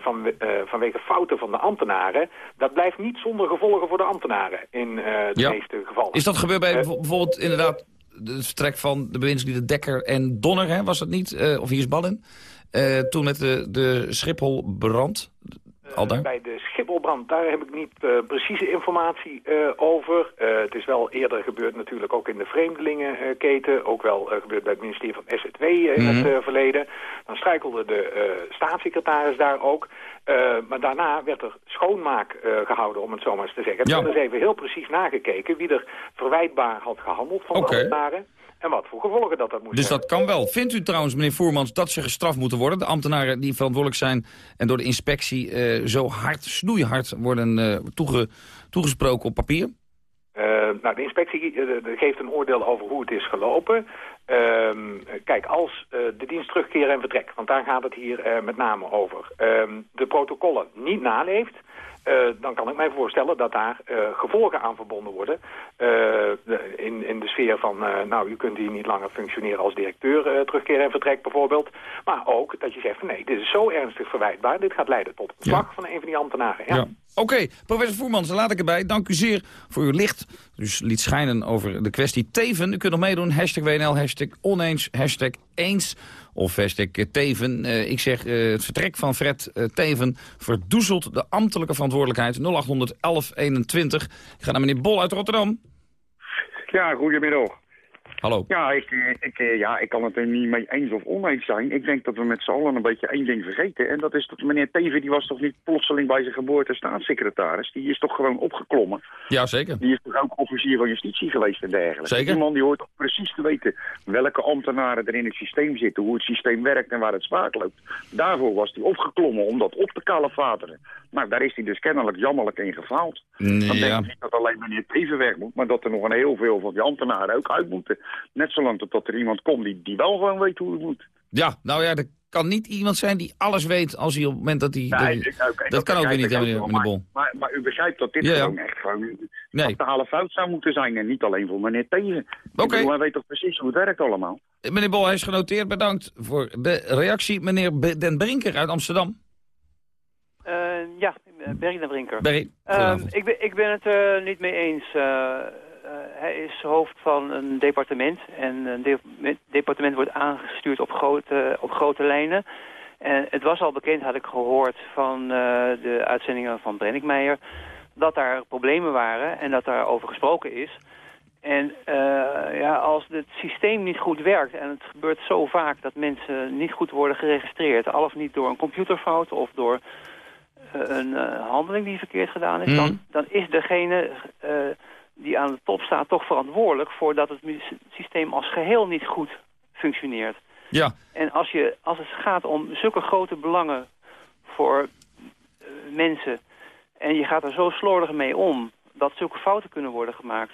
van, vanwege fouten van de ambtenaren, dat blijft niet zonder gevolgen voor de ambtenaren in de Ja. meeste gevallen. Is dat gebeurd bij bijvo- bijvoorbeeld inderdaad het vertrek van de bewindslieden Dekker en Donner, hè, was dat niet? Of hier is Ballen? Eh, toen met de, de Schiphol brand. Daar? Bij de Schipholbrand, daar heb ik niet eh, precieze informatie eh, over. Eh, het is wel eerder gebeurd natuurlijk ook in de vreemdelingenketen. Ook wel eh, gebeurd bij het ministerie van SZW eh, in het Mhm. eh, verleden. Dan struikelde de eh, staatssecretaris daar ook. Eh, maar daarna werd er schoonmaak eh, gehouden, om het zo maar eens te zeggen. Ja. Er is even heel precies nagekeken wie er verwijtbaar had gehandeld van de ambtenaren. En wat voor gevolgen dat dat moest Dus hebben. dat kan wel. Vindt u trouwens, meneer Voermans, dat ze gestraft moeten worden? De ambtenaren die verantwoordelijk zijn en door de inspectie eh, zo hard, snoeihard worden eh, toege- toegesproken op papier? Eh, nou, de inspectie geeft een oordeel over hoe het is gelopen. Ehm, kijk, als de dienst terugkeren en vertrek, want daar gaat het hier met name over, ehm, de protocollen niet naleeft, eh, dan kan ik mij voorstellen dat daar uh, gevolgen aan verbonden worden. Uh, in, in de sfeer van, nou, u kunt hier niet langer functioneren als directeur, terugkeer en vertrek bijvoorbeeld. Maar ook dat je zegt van nee, dit is zo ernstig verwijtbaar, dit gaat leiden tot ontslag ja. van een van die ambtenaren. Ja. ja. Oké, professor Voermans, laat ik erbij. Dank u zeer voor uw licht. Dus liet schijnen over de kwestie Teven. U kunt nog meedoen. Hashtag WNL, hashtag oneens, hashtag eens. Of hashtag Teven. Uh, ik zeg, uh, het vertrek van Fred Teven verdoezelt de ambtelijke verantwoordelijkheid. 0800 1121. Ik ga naar meneer Bol uit Rotterdam. Ja, goedemiddag. Hallo. Ja ik, ik, ja, ik kan het er niet mee eens of oneens zijn. Ik denk dat we met z'n allen een beetje één ding vergeten. En dat is dat meneer Teven, die was toch niet plotseling bij zijn geboorte staatssecretaris. Die is toch gewoon opgeklommen. Ja, zeker. Die is toch ook officier van justitie geweest en dergelijke. Zeker. Die man die hoort toch precies te weten welke ambtenaren er in het systeem zitten. Hoe het systeem werkt en waar het spaak loopt. Daarvoor was hij opgeklommen om dat op te kalefateren. Nou, daar is hij dus kennelijk jammerlijk in gefaald. Nee, Dan denk ik niet dat alleen meneer Teven weg moet, maar dat er nog een heel veel van die ambtenaren ook uit moeten. Net zolang totdat er iemand komt die, die wel gewoon weet hoe het moet. Ja, nou ja, er kan niet iemand zijn die alles weet als hij op het moment dat hij... Nee, dat, dat kan ook weer niet, hè, meneer, Bol. Maar, maar, maar u begrijpt dat dit Ja, ja. gewoon echt gewoon een Nee. fatale fout zou moeten zijn. En niet alleen voor meneer Teven. Oké. Hij weet toch precies hoe het werkt allemaal. Meneer Bol, hij is genoteerd. Bedankt voor de reactie. Meneer B- Den Brinker uit Amsterdam. Eh, ja, Berry de Brinker. Berry, Ehm, ik, ben, ik ben het er niet mee eens. Eh, hij is hoofd van een departement. En een de- departement wordt aangestuurd op grote, op grote lijnen. En het was al bekend, had ik gehoord van eh, de uitzendingen van Brennickmeijer... dat daar problemen waren en dat daarover gesproken is. En eh, ja, als het systeem niet goed werkt, en het gebeurt zo vaak dat mensen niet goed worden geregistreerd, al of niet door een computerfout of door eh, een eh, handeling die verkeerd gedaan is, dan, dan is degene eh, die aan de top staat toch verantwoordelijk voor dat het sy- systeem als geheel niet goed functioneert. Ja, En als, je, als het gaat om zulke grote belangen voor eh, mensen en je gaat er zo slordig mee om dat zulke fouten kunnen worden gemaakt,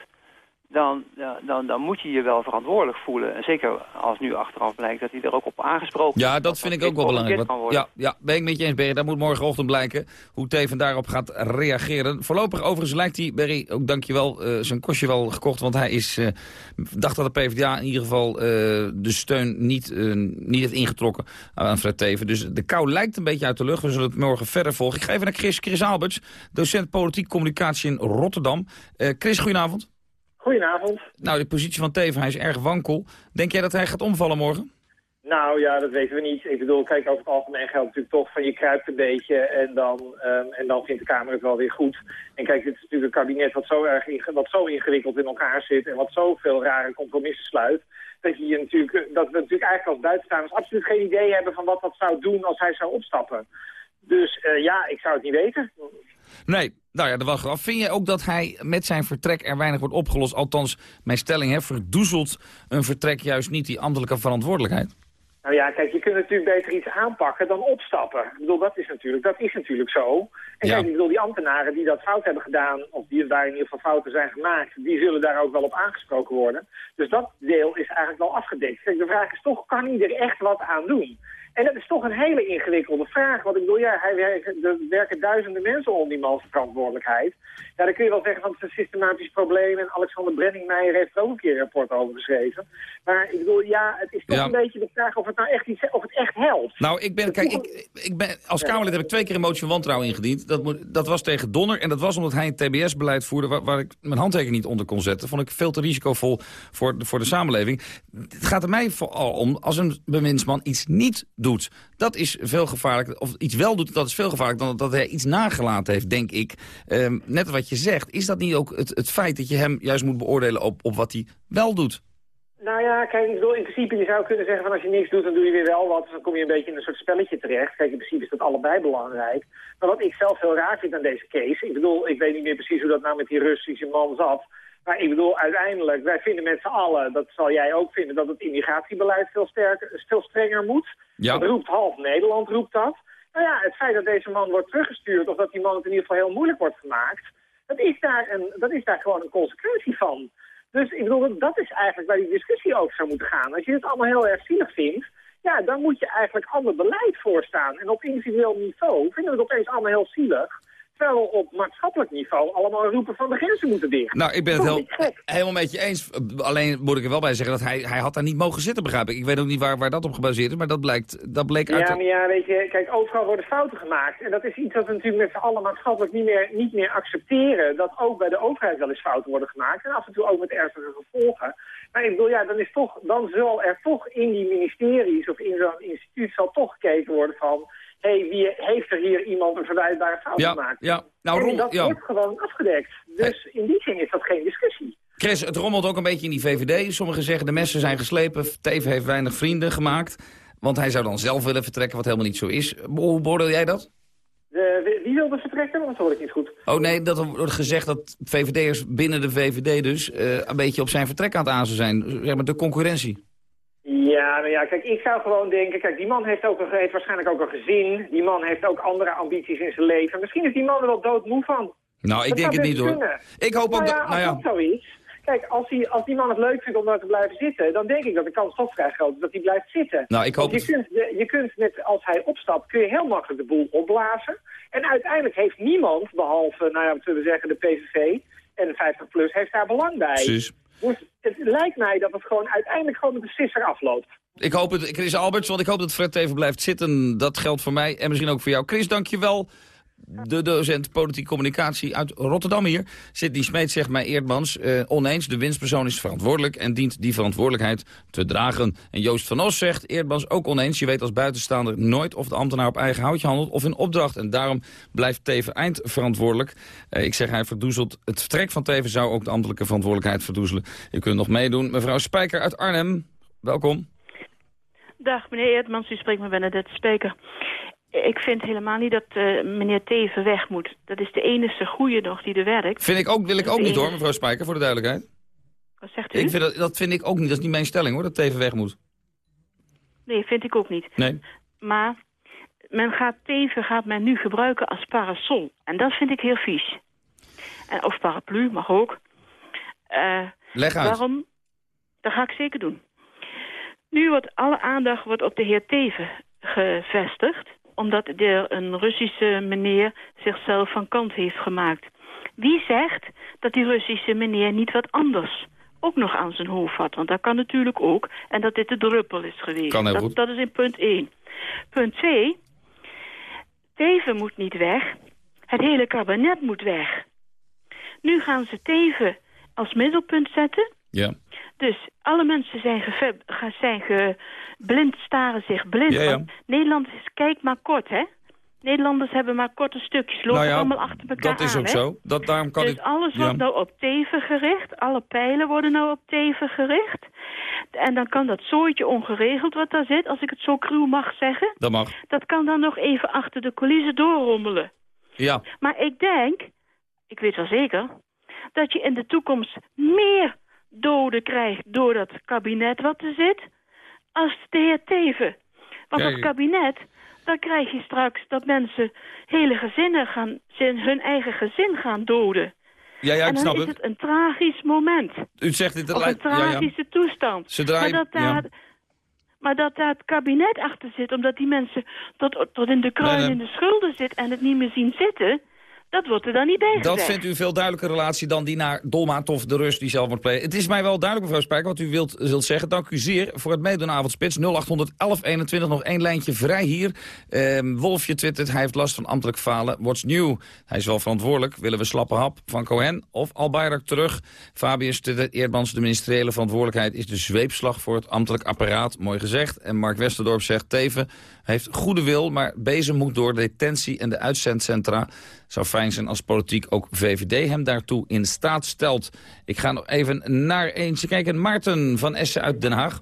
dan, dan, dan moet je je wel verantwoordelijk voelen. En zeker als nu achteraf blijkt dat hij er ook op aangesproken Ja, dat vind ik ook wel belangrijk. Want- ja, ja, ben ik met je eens, Berry. Dat moet morgenochtend blijken hoe Teven daarop gaat reageren. Voorlopig overigens lijkt hij, Berry, ook dankjewel, eh zijn kostje wel gekocht. Want hij is, eh, dacht dat de PvdA in ieder geval eh, de steun niet, niet heeft ingetrokken aan Fred Teven. Dus de kou lijkt een beetje uit de lucht. We zullen het morgen verder volgen. Ik ga even naar Chris, Chris Alberts, docent politiek communicatie in Rotterdam. Chris, goedenavond. Goedenavond. Nou, de positie van Teven, hij is erg wankel. Denk jij dat hij gaat omvallen morgen? Nou ja, dat weten we niet. Ik bedoel, kijk, over het algemeen geldt natuurlijk toch van je kruipt een beetje en dan, ehm, en dan vindt de Kamer het wel weer goed. En kijk, dit is natuurlijk een kabinet wat zo, erg wat zo ingewikkeld in elkaar zit en wat zoveel rare compromissen sluit. Dat, je je natuurlijk, dat we natuurlijk eigenlijk als buitenstaanders absoluut geen idee hebben van wat dat zou doen als hij zou opstappen. Dus eh, ja, ik zou het niet weten. Nee, nou ja, dat was af. Vind je ook dat hij met zijn vertrek er weinig wordt opgelost? Althans, mijn stelling, hè, verdoezelt een vertrek juist niet die ambtelijke verantwoordelijkheid? Nou ja, kijk, je kunt natuurlijk beter iets aanpakken dan opstappen. Ik bedoel, dat is natuurlijk, dat is natuurlijk zo. En Ja. kijk, ik bedoel, die ambtenaren die dat fout hebben gedaan, of die daar in ieder geval fouten zijn gemaakt, die zullen daar ook wel op aangesproken worden. Dus dat deel is eigenlijk wel afgedekt. Kijk, de vraag is toch, kan hij er echt wat aan doen? En dat is toch een hele ingewikkelde vraag. Want ik bedoel, ja, hij werkt, er werken duizenden mensen om die verantwoordelijkheid. Ja, dan kun je wel zeggen van het is een systematisch probleem. En Alexander Brenningmeijer heeft er ook een keer een rapport over geschreven. Maar ik bedoel, ja, het is toch Ja. een beetje de vraag of het nou echt, iets, of het echt helpt. Nou, ik ben, kijk, ik, ik ben, als Kamerlid heb ik twee keer een motie van wantrouwen ingediend. Dat, moet, dat was tegen Donner en dat was omdat hij een TBS-beleid voerde... Waar, waar ik mijn handtekening niet onder kon zetten. vond ik veel te risicovol voor, de- voor de samenleving. Het gaat er mij vooral om als een bewindsman iets niet doet. Dat is veel gevaarlijker. Of iets wel doet, dat is veel gevaarlijker dan dat hij iets nagelaten heeft, denk ik. Ehm, net wat je zegt, is dat niet ook het, het feit dat je hem juist moet beoordelen op, op wat hij wel doet? Nou ja, kijk, ik bedoel, in principe je zou kunnen zeggen van als je niks doet, dan doe je weer wel wat. Dan kom je een beetje in een soort spelletje terecht. Kijk, in principe is dat allebei belangrijk. Maar wat ik zelf heel raar vind aan deze case, ik bedoel, ik weet niet meer precies hoe dat nou met die Russische man zat. Maar ik bedoel, uiteindelijk, wij vinden met z'n allen, dat zal jij ook vinden, dat het immigratiebeleid veel, sterker, veel strenger moet. Ja. Dat roept half Nederland, roept dat. Nou ja, het feit dat deze man wordt teruggestuurd, of dat die man het in ieder geval heel moeilijk wordt gemaakt, dat is daar, een, dat is daar gewoon een consequentie van. Dus ik bedoel, dat is eigenlijk waar die discussie over zou moeten gaan. Als je het allemaal heel erg zielig vindt, ja, dan moet je eigenlijk ander beleid voorstaan. En op individueel niveau vinden we het opeens allemaal heel zielig. Terwijl we op maatschappelijk niveau allemaal roepen van de grenzen moeten dicht. Nou, ik ben het heel, helemaal met je eens. Alleen moet ik er wel bij zeggen dat hij, hij had daar niet mogen zitten, begrijp ik. Ik weet ook niet waar, waar dat op gebaseerd is, maar dat, blijkt, dat bleek uit... Ja, maar ja, weet je, kijk, overal worden fouten gemaakt. En dat is iets dat we natuurlijk met z'n allen maatschappelijk niet meer, niet meer accepteren. Dat ook bij de overheid wel eens fouten worden gemaakt. En af en toe ook met ernstige gevolgen. Maar ik bedoel, ja, dan, is toch, dan zal er toch in die ministeries of in zo'n instituut zal toch gekeken worden van... hé, hey, wie heeft er hier iemand een verwijtbare fout Ja, gemaakt? ja. Nou, en dat ja. wordt gewoon afgedekt. Dus in die zin is dat geen discussie. Chris, het rommelt ook een beetje in die VVD. Sommigen zeggen de messen zijn geslepen. Teven heeft weinig vrienden gemaakt. Want hij zou dan zelf willen vertrekken, wat helemaal niet zo is. Hoe beoordeel jij dat? De, wie- wilde vertrekken? Want dat hoor ik niet goed. Oh nee, dat wordt gezegd dat VVD'ers binnen de VVD dus... eh, een beetje op zijn vertrek aan het azen zijn. Zeg maar de concurrentie. Ja, nou ja, kijk, ik zou gewoon denken, kijk, die man heeft, ook een, heeft waarschijnlijk ook een gezin. Die man heeft ook andere ambities in zijn leven. Misschien is die man er wel doodmoe van. Nou, ik Dat denk het niet hoor. Ik hoop ook nou ja, dat... Nou ja, dat zo is, kijk, als die, als die man het leuk vindt om daar te blijven zitten, dan denk ik dat de kans toch vrij groot is dat hij blijft zitten. Nou, ik hoop Want je het- kunt, je kunt met, als hij opstapt, kun je heel makkelijk de boel opblazen. En uiteindelijk heeft niemand, behalve, nou ja, wat zullen we zeggen, de PVV en de 50PLUS, heeft daar belang bij. Precies. Dus het lijkt mij dat het gewoon uiteindelijk gewoon met de sisser afloopt. ik hoop het, Chris Alberts, want ik hoop dat Fred Teven blijft zitten. Dat geldt voor mij en misschien ook voor jou. Chris, dank je wel. De docent politieke communicatie uit Rotterdam hier. Sidney Smeet zegt mij Eerdmans eh, oneens. De winstpersoon is verantwoordelijk en dient die verantwoordelijkheid te dragen. En Joost van Os zegt Eerdmans ook oneens. Je weet als buitenstaander nooit of de ambtenaar op eigen houtje handelt of in opdracht. En daarom blijft Teven eindverantwoordelijk. Eh, ik zeg hij verdoezelt. Het vertrek van Teven zou ook de ambtelijke verantwoordelijkheid verdoezelen. U kunt nog meedoen. Mevrouw Spijker uit Arnhem, welkom. Dag, meneer Eerdmans, u spreekt met Benedette Speker. Ik vind helemaal niet dat eh, meneer Teven weg moet. Dat is de enige goeie nog die er werkt. Vind ik ook, wil ik ook niet hoor, mevrouw Spijker, voor de duidelijkheid. Wat zegt u? Ik vind dat, dat vind ik ook niet. Dat is niet mijn stelling hoor, dat Teven weg moet. Nee, vind ik ook niet. Nee. Maar men gaat Teven gaat men nu gebruiken als parasol. En dat vind ik heel vies. En, of paraplu, mag ook. Eh, Leg uit. Waarom? Dat ga ik zeker doen. Nu wordt alle aandacht wordt op de heer Teven gevestigd... omdat er een Russische meneer zichzelf van kant heeft gemaakt. Wie zegt dat die Russische meneer niet wat anders ook nog aan zijn hoofd had? Want dat kan natuurlijk ook. En dat dit de druppel is geweest. Kan dat, dat is in punt 1. Punt 2. Teven moet niet weg. Het hele kabinet moet weg. Nu gaan ze Teven als middelpunt zetten. Ja. Dus alle mensen zijn, zijn blind, staren zich blind. Ja, ja. Nederland is, kijk maar kort, hè. Nederlanders hebben maar korte stukjes, lopen nou ja, allemaal achter elkaar dat is ook zo. Dat, daarom kan dus ik... alles wordt nou op teven gericht. Alle pijlen worden nou op teven gericht. En dan kan dat zooitje ongeregeld wat daar zit, als ik het zo cruw mag zeggen... Dat mag. dat kan dan nog even achter de coulissen doorrommelen. Ja. Maar ik denk, ik weet wel zeker, dat je in de toekomst meer doden krijgt door dat kabinet wat er zit, als de heer Teven. Want Kijk. dat kabinet, dan krijg je straks dat mensen hele gezinnen gaan, hun eigen gezin gaan doden. Ja, ja, en ik dan snap is het. het een tragisch moment. U zegt. Of een lijkt- ja, ja. tragische toestand. Ze draaien- maar, dat daar, ja. maar dat daar het kabinet achter zit, omdat die mensen tot, tot in de kruin Nee, nee. in de schulden zitten en het niet meer zien zitten, dat wordt er dan niet bij Dat vindt u een veel duidelijke relatie dan die naar Dolmaat of de Rus die zelf wordt plegen. Het is mij wel duidelijk, mevrouw Spijker, wat u wilt, zult zeggen. Dank u zeer voor het meedoen avondspits. 0800 1121, nog één lijntje vrij hier. Ehm, Wolfje twittert, hij heeft last van ambtelijk falen. What's new? Hij is wel verantwoordelijk. Willen we slappe hap van Cohen of Albayrak terug? Fabius twittert, Eerdmans, de ministeriële verantwoordelijkheid is de zweepslag voor het ambtelijk apparaat. Mooi gezegd. En Mark Westerdorp zegt, Teven heeft goede wil, maar bezem moet door detentie en de uitzendcentra. Zou fijn zijn als politiek ook VVD hem daartoe in staat stelt. Ik ga nog even naar eentje kijken. Maarten van Essen uit Den Haag.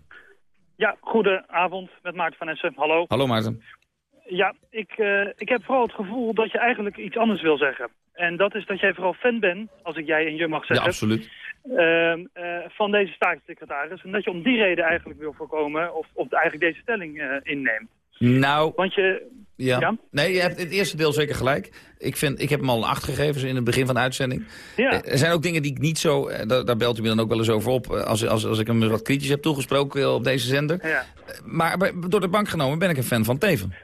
Ja, goedenavond met Maarten van Essen. Hallo. Hallo Maarten. Ja, ik, eh, ik heb vooral het gevoel dat je eigenlijk iets anders wil zeggen. En dat is dat jij vooral fan bent, als ik jij en je mag Ja, zeggen, absoluut. ehm, eh, van deze staatssecretaris. En dat je om die reden eigenlijk wil voorkomen, of, of eigenlijk deze stelling eh, inneemt. Nou, Want je... ja. Ja? Nee, je hebt het eerste deel zeker gelijk. Ik, vind, ik heb hem al een acht gegeven in het begin van de uitzending. Ja. Eh, Er zijn ook dingen die ik niet zo... eh, Daar, daar belt u me dan ook wel eens over op. eh, Als, als, als ik hem wat kritisch heb toegesproken op deze zender. Ja. Maar door de bank genomen ben ik een fan van Teven.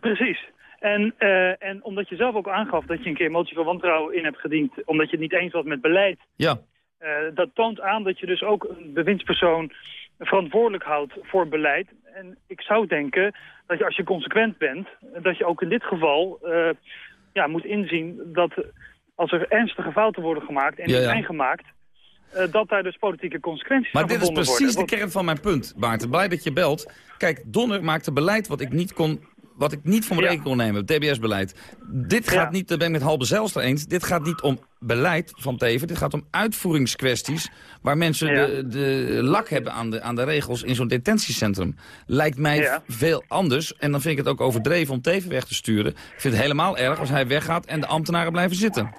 Precies. En, en omdat je zelf ook aangaf dat je een keer motie van wantrouwen in hebt gediend... omdat je het niet eens was met beleid... Ja. Uh, dat toont aan dat je dus ook een bewindspersoon verantwoordelijk houdt voor beleid. En ik zou denken dat je als je consequent bent... dat je ook in dit geval uh, ja, moet inzien dat als er ernstige fouten worden gemaakt... en die Ja, ja. zijn gemaakt... Uh, dat daar dus politieke consequenties Maar aan dit is precies worden. de kern van mijn punt, Maarten. Blij dat je belt. Kijk, Donner maakte beleid wat ik niet kon... Wat ik niet voor mijn rekening kon nemen, het TBS-beleid. Dit gaat niet, daar ben ik met Halbe Zijlstra eens... dit gaat niet om beleid van Teven, dit gaat om uitvoeringskwesties... waar mensen Ja. de, de lak hebben aan de, aan de regels in zo'n detentiecentrum. Lijkt mij Ja. veel anders. En dan vind ik het ook overdreven om Teven weg te sturen. Ik vind het helemaal erg als hij weggaat en de ambtenaren blijven zitten.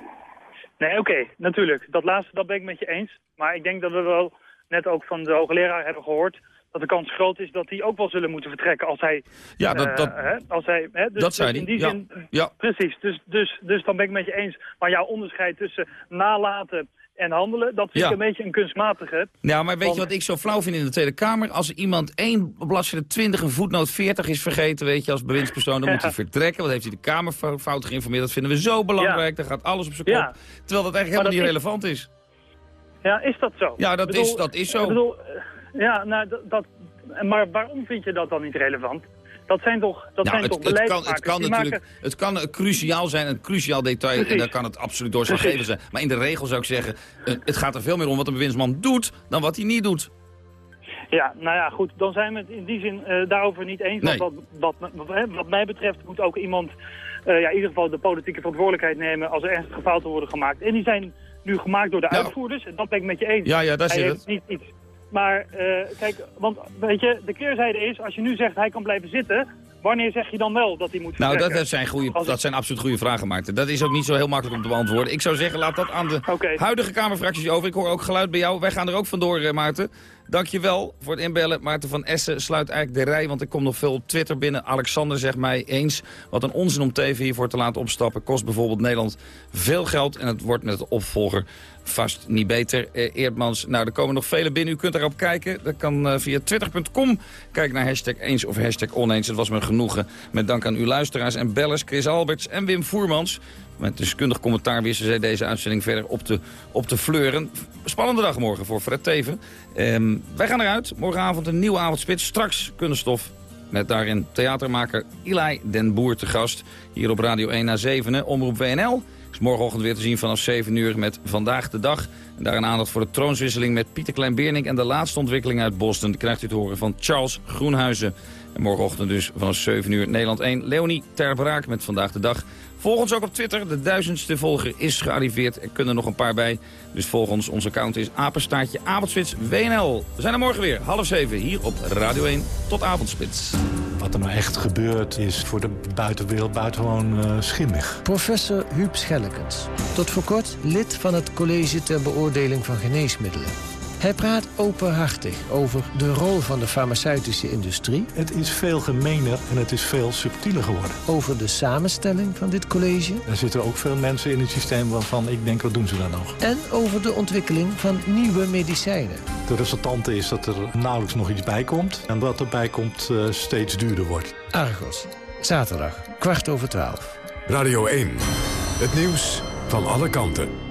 Nee, oké, natuurlijk. Dat laatste, dat ben ik met je eens. Maar ik denk dat we wel net ook van de hoogleraar hebben gehoord... dat de kans groot is dat die ook wel zullen moeten vertrekken als hij... Ja, dat- eh, dat- hè, als hij hè, dus, dat zei dus in die ja. zin, Ja. Precies, dus, dus, dus dan ben ik met je eens. Maar jouw onderscheid tussen nalaten en handelen... dat vind Ja. ik een beetje een kunstmatige. Ja, maar weet je wat ik zo flauw vind in de Tweede Kamer? Als iemand één bladzijde 20 een voetnoot 40 is vergeten, weet je, als bewindspersoon, dan moet hij vertrekken. Wat heeft hij de Kamer fo- fout geïnformeerd? Dat vinden we zo belangrijk. Dan gaat alles op zijn kop. Terwijl dat eigenlijk helemaal dat niet is- relevant is. Ja, is dat zo? Ja, dat bedoel, is- dat is zo. ik bedoel, ja, nou, dat, dat, maar waarom vind je dat dan niet relevant? Dat zijn toch, dat nou, zijn het, toch het kan, het kan natuurlijk maken- het kan cruciaal zijn, een cruciaal detail. En daar kan het absoluut doorslaggevend zijn. Maar in de regel zou ik zeggen, eh, het gaat er veel meer om wat een bewindsman doet dan wat hij niet doet. Ja, nou ja, goed, dan zijn we het in die zin eh, daarover niet eens. Nee. Want wat, wat, wat, wat mij betreft moet ook iemand eh, ja, in ieder geval de politieke verantwoordelijkheid nemen als er ernstige fouten worden gemaakt. En die zijn nu gemaakt door de uitvoerders, en dat ben ik met je eens. Ja, ja, daar zit het. Niet iets. Maar eh, kijk, want weet je, de keerzijde is, als je nu zegt hij kan blijven zitten, wanneer zeg je dan wel dat hij moet Nou, dat, vertrekken? dat, zijn goede, dat zijn absoluut goede vragen, Maarten. Dat is ook niet zo heel makkelijk om te beantwoorden. Ik zou zeggen, laat dat aan de huidige Kamerfracties over. Ik hoor ook geluid bij jou. Wij gaan er ook vandoor, eh, Maarten. Dankjewel voor het inbellen. Maarten van Essen sluit eigenlijk de rij, want ik kom nog veel op Twitter binnen. Alexander zegt mij eens, wat een onzin om TV hiervoor te laten opstappen. Kost bijvoorbeeld Nederland veel geld en het wordt met de opvolger vast niet beter. Eh, Eerdmans, nou, er komen nog vele binnen. U kunt daarop kijken. Dat kan eh, via twitter.com. Kijk naar hashtag eens of hashtag oneens. Het was me genoegen. Met dank aan uw luisteraars en bellers Chris Alberts en Wim Voermans. Met deskundig commentaar wisten zij deze uitzending verder op te, op te fleuren. Spannende dag morgen voor Fred Teven. Ehm, wij gaan eruit. Morgenavond een nieuwe avondspits. Straks kunststof met daarin theatermaker Eli den Boer te gast. Hier op Radio 1 na 7, Omroep WNL. Is morgenochtend weer te zien vanaf 7 uur met Vandaag de Dag. En daar een aandacht voor de troonswisseling met Pieter Klein-Beernink... en de laatste ontwikkeling uit Boston. Krijgt u te horen van Charles Groenhuizen. En morgenochtend dus vanaf 7 uur Nederland 1. Leonie Terbraak met Vandaag de Dag. Volg ons ook op Twitter. De duizendste volger is gearriveerd. Er kunnen nog een paar bij. Dus volg ons. Ons account is apenstaartje avondspits WNL. We zijn er morgen weer. Half zeven hier op Radio 1. Tot avondspits. Wat er nou echt gebeurt is voor de buitenwereld buitengewoon eh, schimmig. Professor Huub Schellekens. Tot voor kort lid van het College ter Beoordeling van Geneesmiddelen. Hij praat openhartig over de rol van de farmaceutische industrie. Het is veel gemener en het is veel subtieler geworden. Over de samenstelling van dit college. Er zitten ook veel mensen in het systeem waarvan ik denk, wat doen ze dan nog? En over de ontwikkeling van nieuwe medicijnen. De resultante is dat er nauwelijks nog iets bij komt. En wat erbij komt eh, steeds duurder wordt. Argos. Zaterdag, kwart over twaalf. Radio 1. Het nieuws van alle kanten.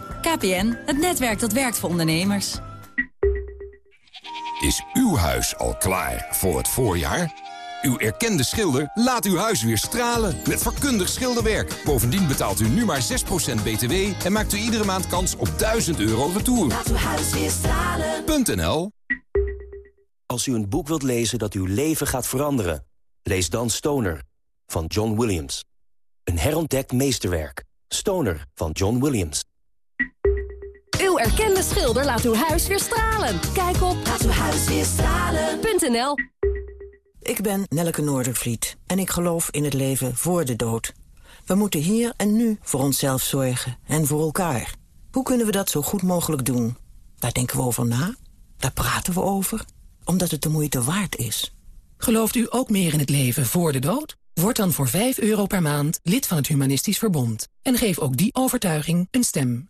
KPN, het netwerk dat werkt voor ondernemers. Is uw huis al klaar voor het voorjaar? Uw erkende schilder laat uw huis weer stralen met vakkundig schilderwerk. Bovendien betaalt u nu maar 6% btw en maakt u iedere maand kans op 1000 euro retour. Laat uw huis weer stralen. .nl Als u een boek wilt lezen dat uw leven gaat veranderen... lees dan Stoner van John Williams. Een herontdekt meesterwerk. Stoner van John Williams. Erkende schilder laat uw huis weer stralen. Kijk op laatuwhuisweerstralen.nl Ik Ik ben Nelleke Noordervliet en ik geloof in het leven voor de dood. We moeten hier en nu voor onszelf zorgen en voor elkaar. Hoe kunnen we dat zo goed mogelijk doen? Daar denken we over na, daar praten we over, omdat het de moeite waard is. Gelooft u ook meer in het leven voor de dood? Word dan voor 5 euro per maand lid van het Humanistisch Verbond. En geef ook die overtuiging een stem.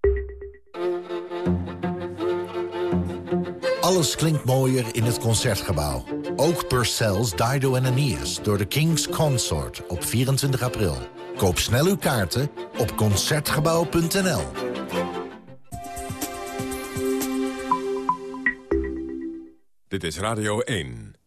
Alles klinkt mooier in het Concertgebouw. Ook Purcell's Dido en Aeneas door de King's Consort op 24 april. Koop snel uw kaarten op Concertgebouw.nl. Dit is Radio 1.